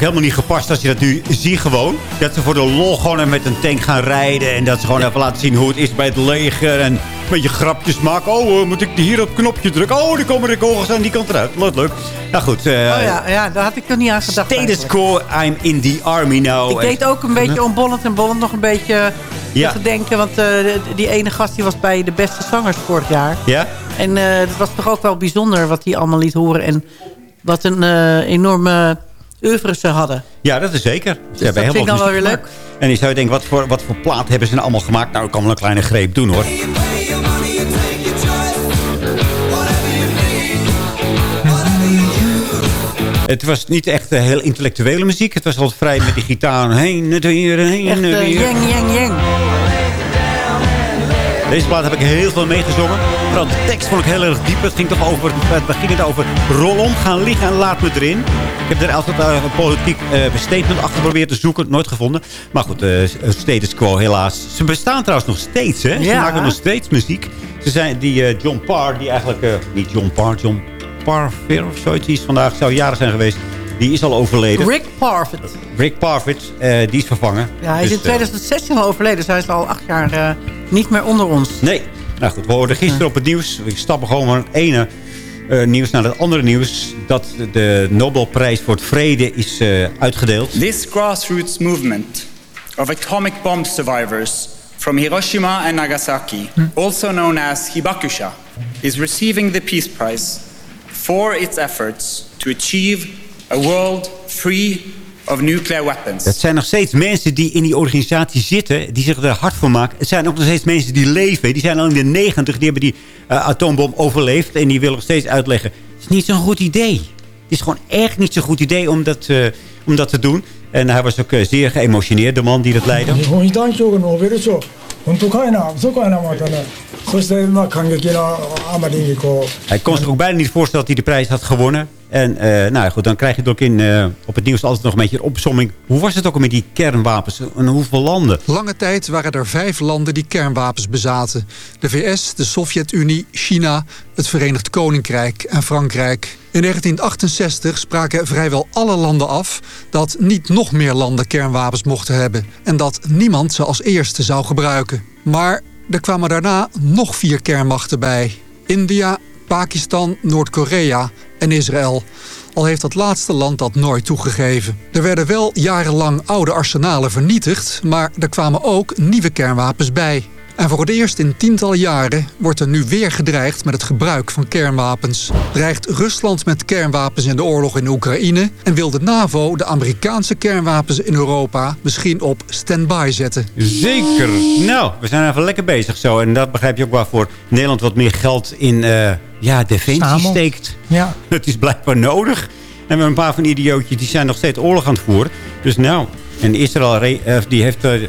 Eigenlijk helemaal niet gepast als je dat nu ziet gewoon. Dat ze voor de lol gewoon met een tank gaan rijden. En dat ze gewoon even laten zien hoe het is bij het leger. En beetje grapjes maken. Oh, eh, moet ik hier op knopje drukken? Oh, dan komen de kogels aan die kant eruit. Leuk, leuk. Nou goed. eh, oh ja, ja, daar had ik nog niet aan gedacht. Status quo, I'm in the army now. Ik deed ook een beetje om Bolland en Bolland nog een beetje Ja. te denken. Want eh, die ene gast die was bij de beste zangers vorig jaar. Ja? En eh het was toch ook wel bijzonder wat hij allemaal liet horen. En wat een eh, enorme oeuvre ze hadden. Ja, dat is zeker. Ze dat hebben heel vind ik dan wel weer gemaakt. En je zou denken, wat voor, wat voor plaat hebben ze nou allemaal gemaakt? Nou, ik kan wel een kleine greep doen, hoor. Het was niet echt eh, heel intellectuele muziek. Het was altijd vrij met die gitaar. Heen heen Echt en weer. jeng, jeng, jeng. Deze plaat heb ik heel veel meegezongen. Vooral de tekst vond ik heel erg diep. Het ging toch over, het ging het over rol om, gaan liggen en laat me erin. Ik heb er altijd eh, een politiek eh, statement achter proberen te zoeken. Nooit gevonden. Maar goed, eh, status quo helaas. Ze bestaan trouwens nog steeds. Hè? Ze Ja. maken nog steeds muziek. Ze zijn die John Parr, die eigenlijk... niet John Parr, John Parfit of zoiets. Die is vandaag, zou jaren zijn geweest. Die is al overleden. Rick Parfitt. Rick Parfit, eh, die is vervangen. Ja, hij is Dus, in eh, 2016 al overleden. Dus hij is al acht jaar niet meer onder ons. Nee. Nou goed, we hoorden gisteren op het nieuws. We stappen gewoon van het ene eh, nieuws naar het andere nieuws. Dat de Nobelprijs voor het vrede is eh, uitgedeeld. This grassroots movement of atomic bomb survivors from Hiroshima and Nagasaki, also known as Hibakusha, is receiving the Peace Prize for its efforts to achieve a world free of nuclear weapons. Het zijn nog steeds mensen die in die organisatie zitten... die zich er hard voor maken. Het zijn ook nog steeds mensen die leven. Die zijn al in de negentig, die hebben die eh, atoombom overleefd... en die willen nog steeds uitleggen... het is niet zo'n goed idee. Het is gewoon echt niet zo'n goed idee om dat, eh, om dat te doen. En hij was ook eh, zeer geëmotioneerd, de man die dat leidde. Hij kon zich ook bijna niet voorstellen dat hij de prijs had gewonnen. En eh, nou goed, dan krijg je het ook in, eh, op het nieuws altijd nog een beetje een opsomming. Hoe was het ook met die kernwapens? En hoeveel landen? Lange tijd waren er vijf landen die kernwapens bezaten. De VS, de Sovjet-Unie, China, het Verenigd Koninkrijk en Frankrijk. In 1968 spraken vrijwel alle landen af dat niet nog meer landen kernwapens mochten hebben. En dat niemand ze als eerste zou gebruiken. Maar er kwamen daarna nog vier kernmachten bij. India, Pakistan, Noord-Korea en Israël. Al heeft dat laatste land dat nooit toegegeven. Er werden wel jarenlang oude arsenalen vernietigd, maar er kwamen ook nieuwe kernwapens bij. En voor het eerst in tientallen jaren wordt er nu weer gedreigd met het gebruik van kernwapens. Dreigt Rusland met kernwapens in de oorlog in Oekraïne en wil de NAVO de Amerikaanse kernwapens in Europa misschien op standby zetten. Zeker. Nou, we zijn even lekker bezig zo. En dat begrijp je ook waarvoor Nederland wat meer geld in eh, ja, defensie Samen. steekt. Ja. Het is blijkbaar nodig. En we hebben een paar van die idiootjes die zijn nog steeds oorlog aan het voeren. Dus nou, en Israël eh, die heeft eh,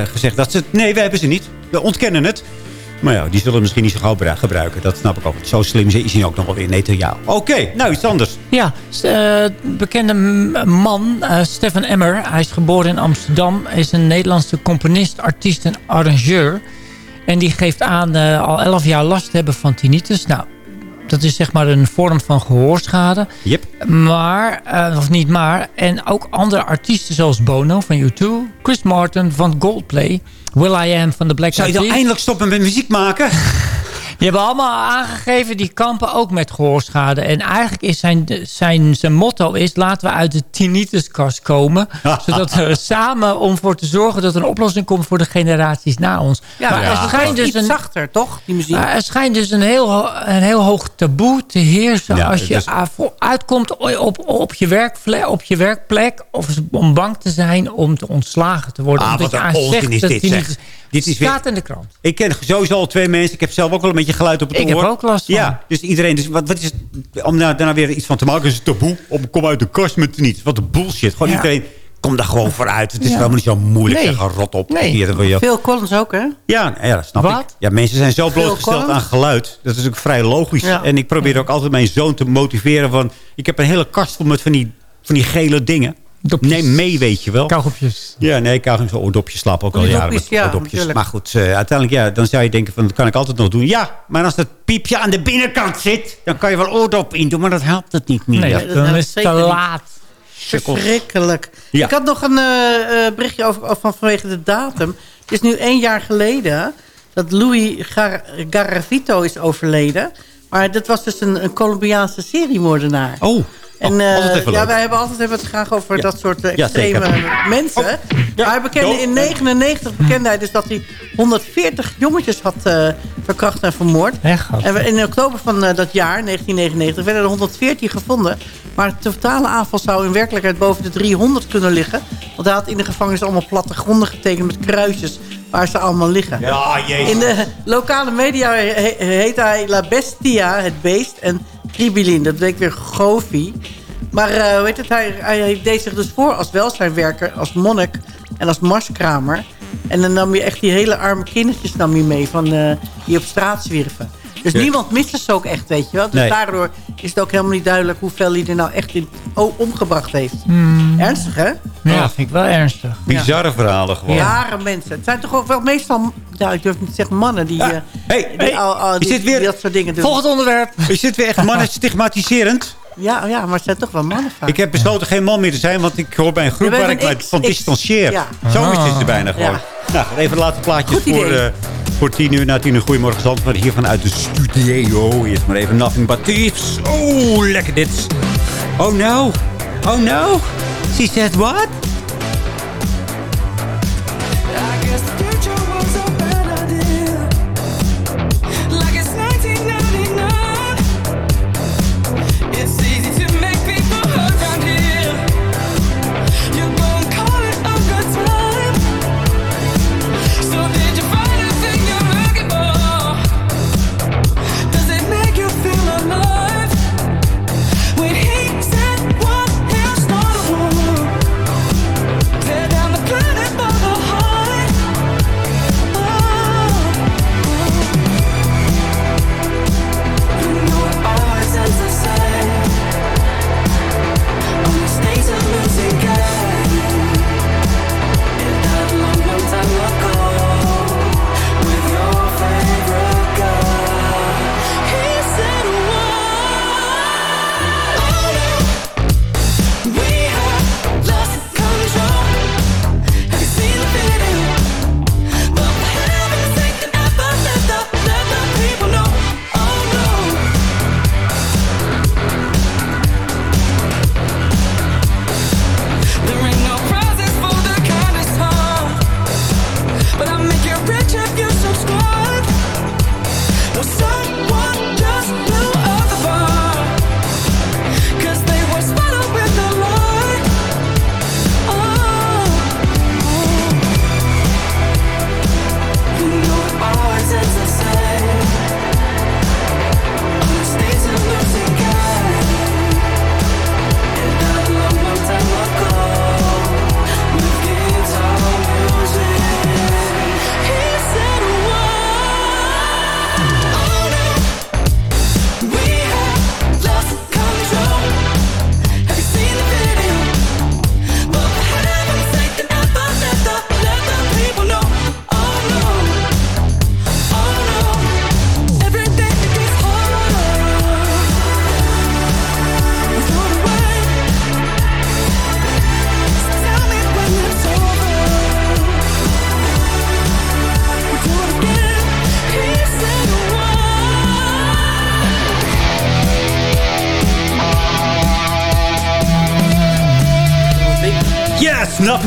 eh, gezegd dat ze... Nee, we hebben ze niet. We ontkennen het. Maar ja, die zullen misschien niet zo gauw gebru- gebruiken. Dat snap ik ook. Zo slim is hij ook nog wel weer. Nee, ja. Oké, nou iets anders. Ja, eh, bekende man, eh, Stefan Emmer. Hij is geboren in Amsterdam. Hij is een Nederlandse componist, artiest en arrangeur. En die geeft aan eh, al 11 jaar last te hebben van tinnitus. Nou, dat is zeg maar een vorm van gehoorschade. Yep. Maar, of niet maar. En ook andere artiesten zoals Bono van U2. Chris Martin van Goldplay. Will I Am van de Black Zou je Eyed dan Peas. eindelijk stoppen met muziek maken? Die hebben allemaal aangegeven, die kampen ook met gehoorschade. En eigenlijk is zijn, zijn, zijn motto is, laten we uit de tinnituskast komen. zodat we samen om voor te zorgen dat er een oplossing komt voor de generaties na ons. Ja, maar er schijnt dus iets een, zachter, toch? Die muziek. er schijnt dus een heel, een heel hoog taboe te heersen Ja, als je is- voor- uitkomt op, op, je werkvle- op je werkplek. Of om bang te zijn om te ontslagen te worden. Ah, omdat wat je een aan onzin zegt is dit, zeg. Dit is weer- staat in de krant. Ik ken sowieso al twee mensen. Ik heb zelf ook wel een beetje geluid op het Ik oor. heb ook last van. Ja, dus iedereen. Dus wat, wat is het, om daar, daarna weer iets van te maken? Is het taboe? Om, kom uit de kast met niet. Wat een bullshit. Gewoon Ja. iedereen. Kom daar gewoon vooruit. Het is Ja. helemaal niet zo moeilijk. Nee. Zeg, rot op. Nee, Hier, Phil Collins ook, hè? Ja, nou ja, dat snap Wat? ik. Ja, mensen zijn zo blootgesteld aan geluid. Dat is ook vrij logisch. Ja. En ik probeer ook altijd mijn zoon te motiveren van... Ik heb een hele kast vol met van die, van die gele dingen. Dopjes. Neem mee, weet je wel. Kauwgopjes. Ja, nee, zo oordopjes slapen ook al jaren. dopjes, met ja, oordopjes. natuurlijk. Maar goed, eh, uiteindelijk ja, dan zou je denken van dat kan ik altijd nog doen. Ja, maar als dat piepje aan de binnenkant zit, dan kan je wel oordop in doen, maar dat helpt het niet meer. Nee, dat dan is het te laat. Verschrikkelijk. Ja. Ik had nog een eh, eh, berichtje over, over van vanwege de datum. Het is nu één jaar geleden dat Louis Gar Garavito is overleden. Maar dat was dus een, een Colombiaanse seriemoordenaar. Oh, En eh, ja, wij hebben altijd hebben het graag over Ja. dat soort eh, Ja, extreme zeker. mensen. maar hij bekende dood. in 99 bekende hij dus dat hij 140 jongetjes had eh, verkracht en vermoord. En we- in oktober van eh, dat jaar, 1999, werden er 114 gevonden. Maar het totale aanval zou in werkelijkheid boven de 300 kunnen liggen. Want hij had in de gevangenis allemaal platte gronden getekend met kruisjes waar ze allemaal liggen. Ja, jezus. In de lokale media he- heet hij La Bestia, het beest, en Kribilin, dat bleek weer Gofi. Maar hoe heet het, hij, hij deed zich dus voor als welzijnwerker, als monnik en als marskramer. En dan nam je echt die hele arme kindertjes nam je mee van, eh, die op straat zwierven. Dus Ja. niemand miste ze ook echt, weet je wel. Dus Nee. daardoor is het ook helemaal niet duidelijk hoeveel hij er nou echt in o- omgebracht heeft. Hmm. Ernstig, hè? Ja, vind ik wel ernstig. Bizarre verhalen gewoon. Rare mensen. Het zijn toch ook wel meestal, ja, ik durf niet te zeggen mannen die, eh, Hey, die, al- al- is die- dit weer- die dat soort dingen doen. Volgend onderwerp. Is dit weer echt mannen stigmatiserend? Ja, ja, maar het zijn toch wel mannen vaak. Ik heb besloten geen man meer te zijn, want ik hoor bij een groep waar ik een mij X, van distancieer. Ja. Zo is Ah. het er bijna gewoon. Ja. Nou, even de laatste plaatjes idee. voor, eh, voor tien uur. Na tien uur, goedemorgen Zandvoort. Hier vanuit de studio. Eerst maar even Nothing But Thieves. Oh, lekker dit. Oh no. Oh no. She said what? I guess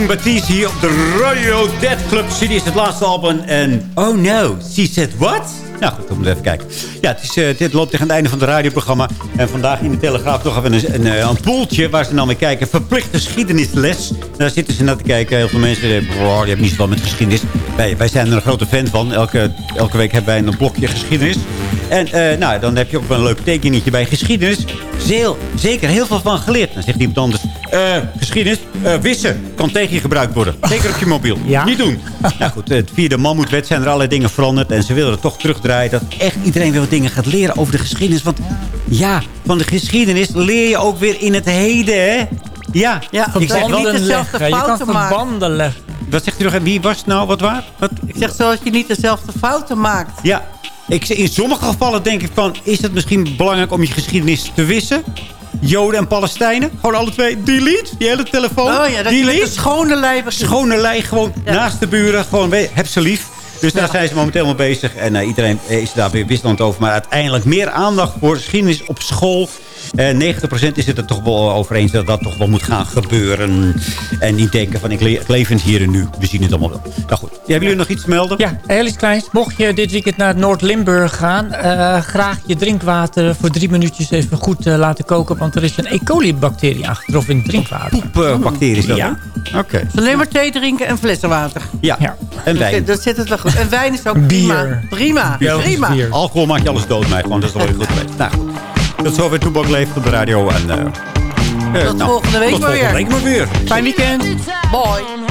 But Thieves hier op de Radio Dead Club CD is het laatste album. En oh no, she said what? Nou goed, we moeten even kijken. Ja, het is, eh, dit loopt tegen het einde van het radioprogramma. En vandaag in de Telegraaf toch even een, een, eh, een poeltje waar ze dan weer kijken. Verplichte geschiedenisles. Daar zitten ze naar te kijken. Heel veel mensen boah, die hebben niet zoveel met geschiedenis. Wij, wij zijn er een grote fan van. Elke, elke week hebben wij een blokje geschiedenis. En eh, nou, dan heb je ook wel een leuk tekeningetje bij geschiedenis. Zeel, zeker heel veel van geleerd. Dan zegt iemand anders. Eh, geschiedenis, eh, wissen kan tegen je gebruikt worden. Zeker op je mobiel. Niet doen. nou goed, het vierde mammoetwet zijn er allerlei dingen veranderd. En ze willen het toch terugdraaien. Dat echt iedereen weer wat dingen gaat leren over de geschiedenis. Want ja, van de geschiedenis leer je ook weer in het heden, hè? Ja, Ja, ik zeg niet wel... dezelfde leggen. Je kan fouten verbanden leggen. Wat zegt u nog? Wie was het nou? Wat waar? Wat? Ik zeg zodat je niet dezelfde fouten maakt. Ja, ik, in sommige gevallen denk ik van... is het misschien belangrijk om je geschiedenis te wissen? Joden en Palestijnen. Gewoon alle twee delete. Die hele telefoon. Oh ja, dat delete. schone lei. Schone lei. Gewoon naast de buren. Gewoon heb ze lief. Dus daar zijn ze momenteel mee bezig. En eh, iedereen is daar weer wisselend over. Maar uiteindelijk meer aandacht voor geschiedenis op school. Eh 90% is het er toch wel over eens dat dat toch wel moet gaan gebeuren. En niet denken van ik, le ik leef in het hier en nu. We zien het allemaal wel. Nou goed, hebben jullie nog iets te melden? Ja, heel iets kleins. Mocht je dit weekend naar Noord-Limburg gaan... eh, graag je drinkwater voor drie minuutjes even goed eh, laten koken. Want er is een E. coli-bacterie aangetroffen in het drinkwater. Poepbacterie is dat, Ja. Oké. Dus alleen maar thee drinken en flessenwater. Ja. en wijn. Dat zit het wel goed. En wijn is ook prima. Bier. Prima, prima. Alcohol maakt je alles dood, mij. Gewoon, dat is wel heel goed. Nou goed. Tot zover Toebak leeft op de radio. En, eh, eh, Tot nou, volgende week tot maar volgende weer. week maar weer. Fijn weekend. Bye.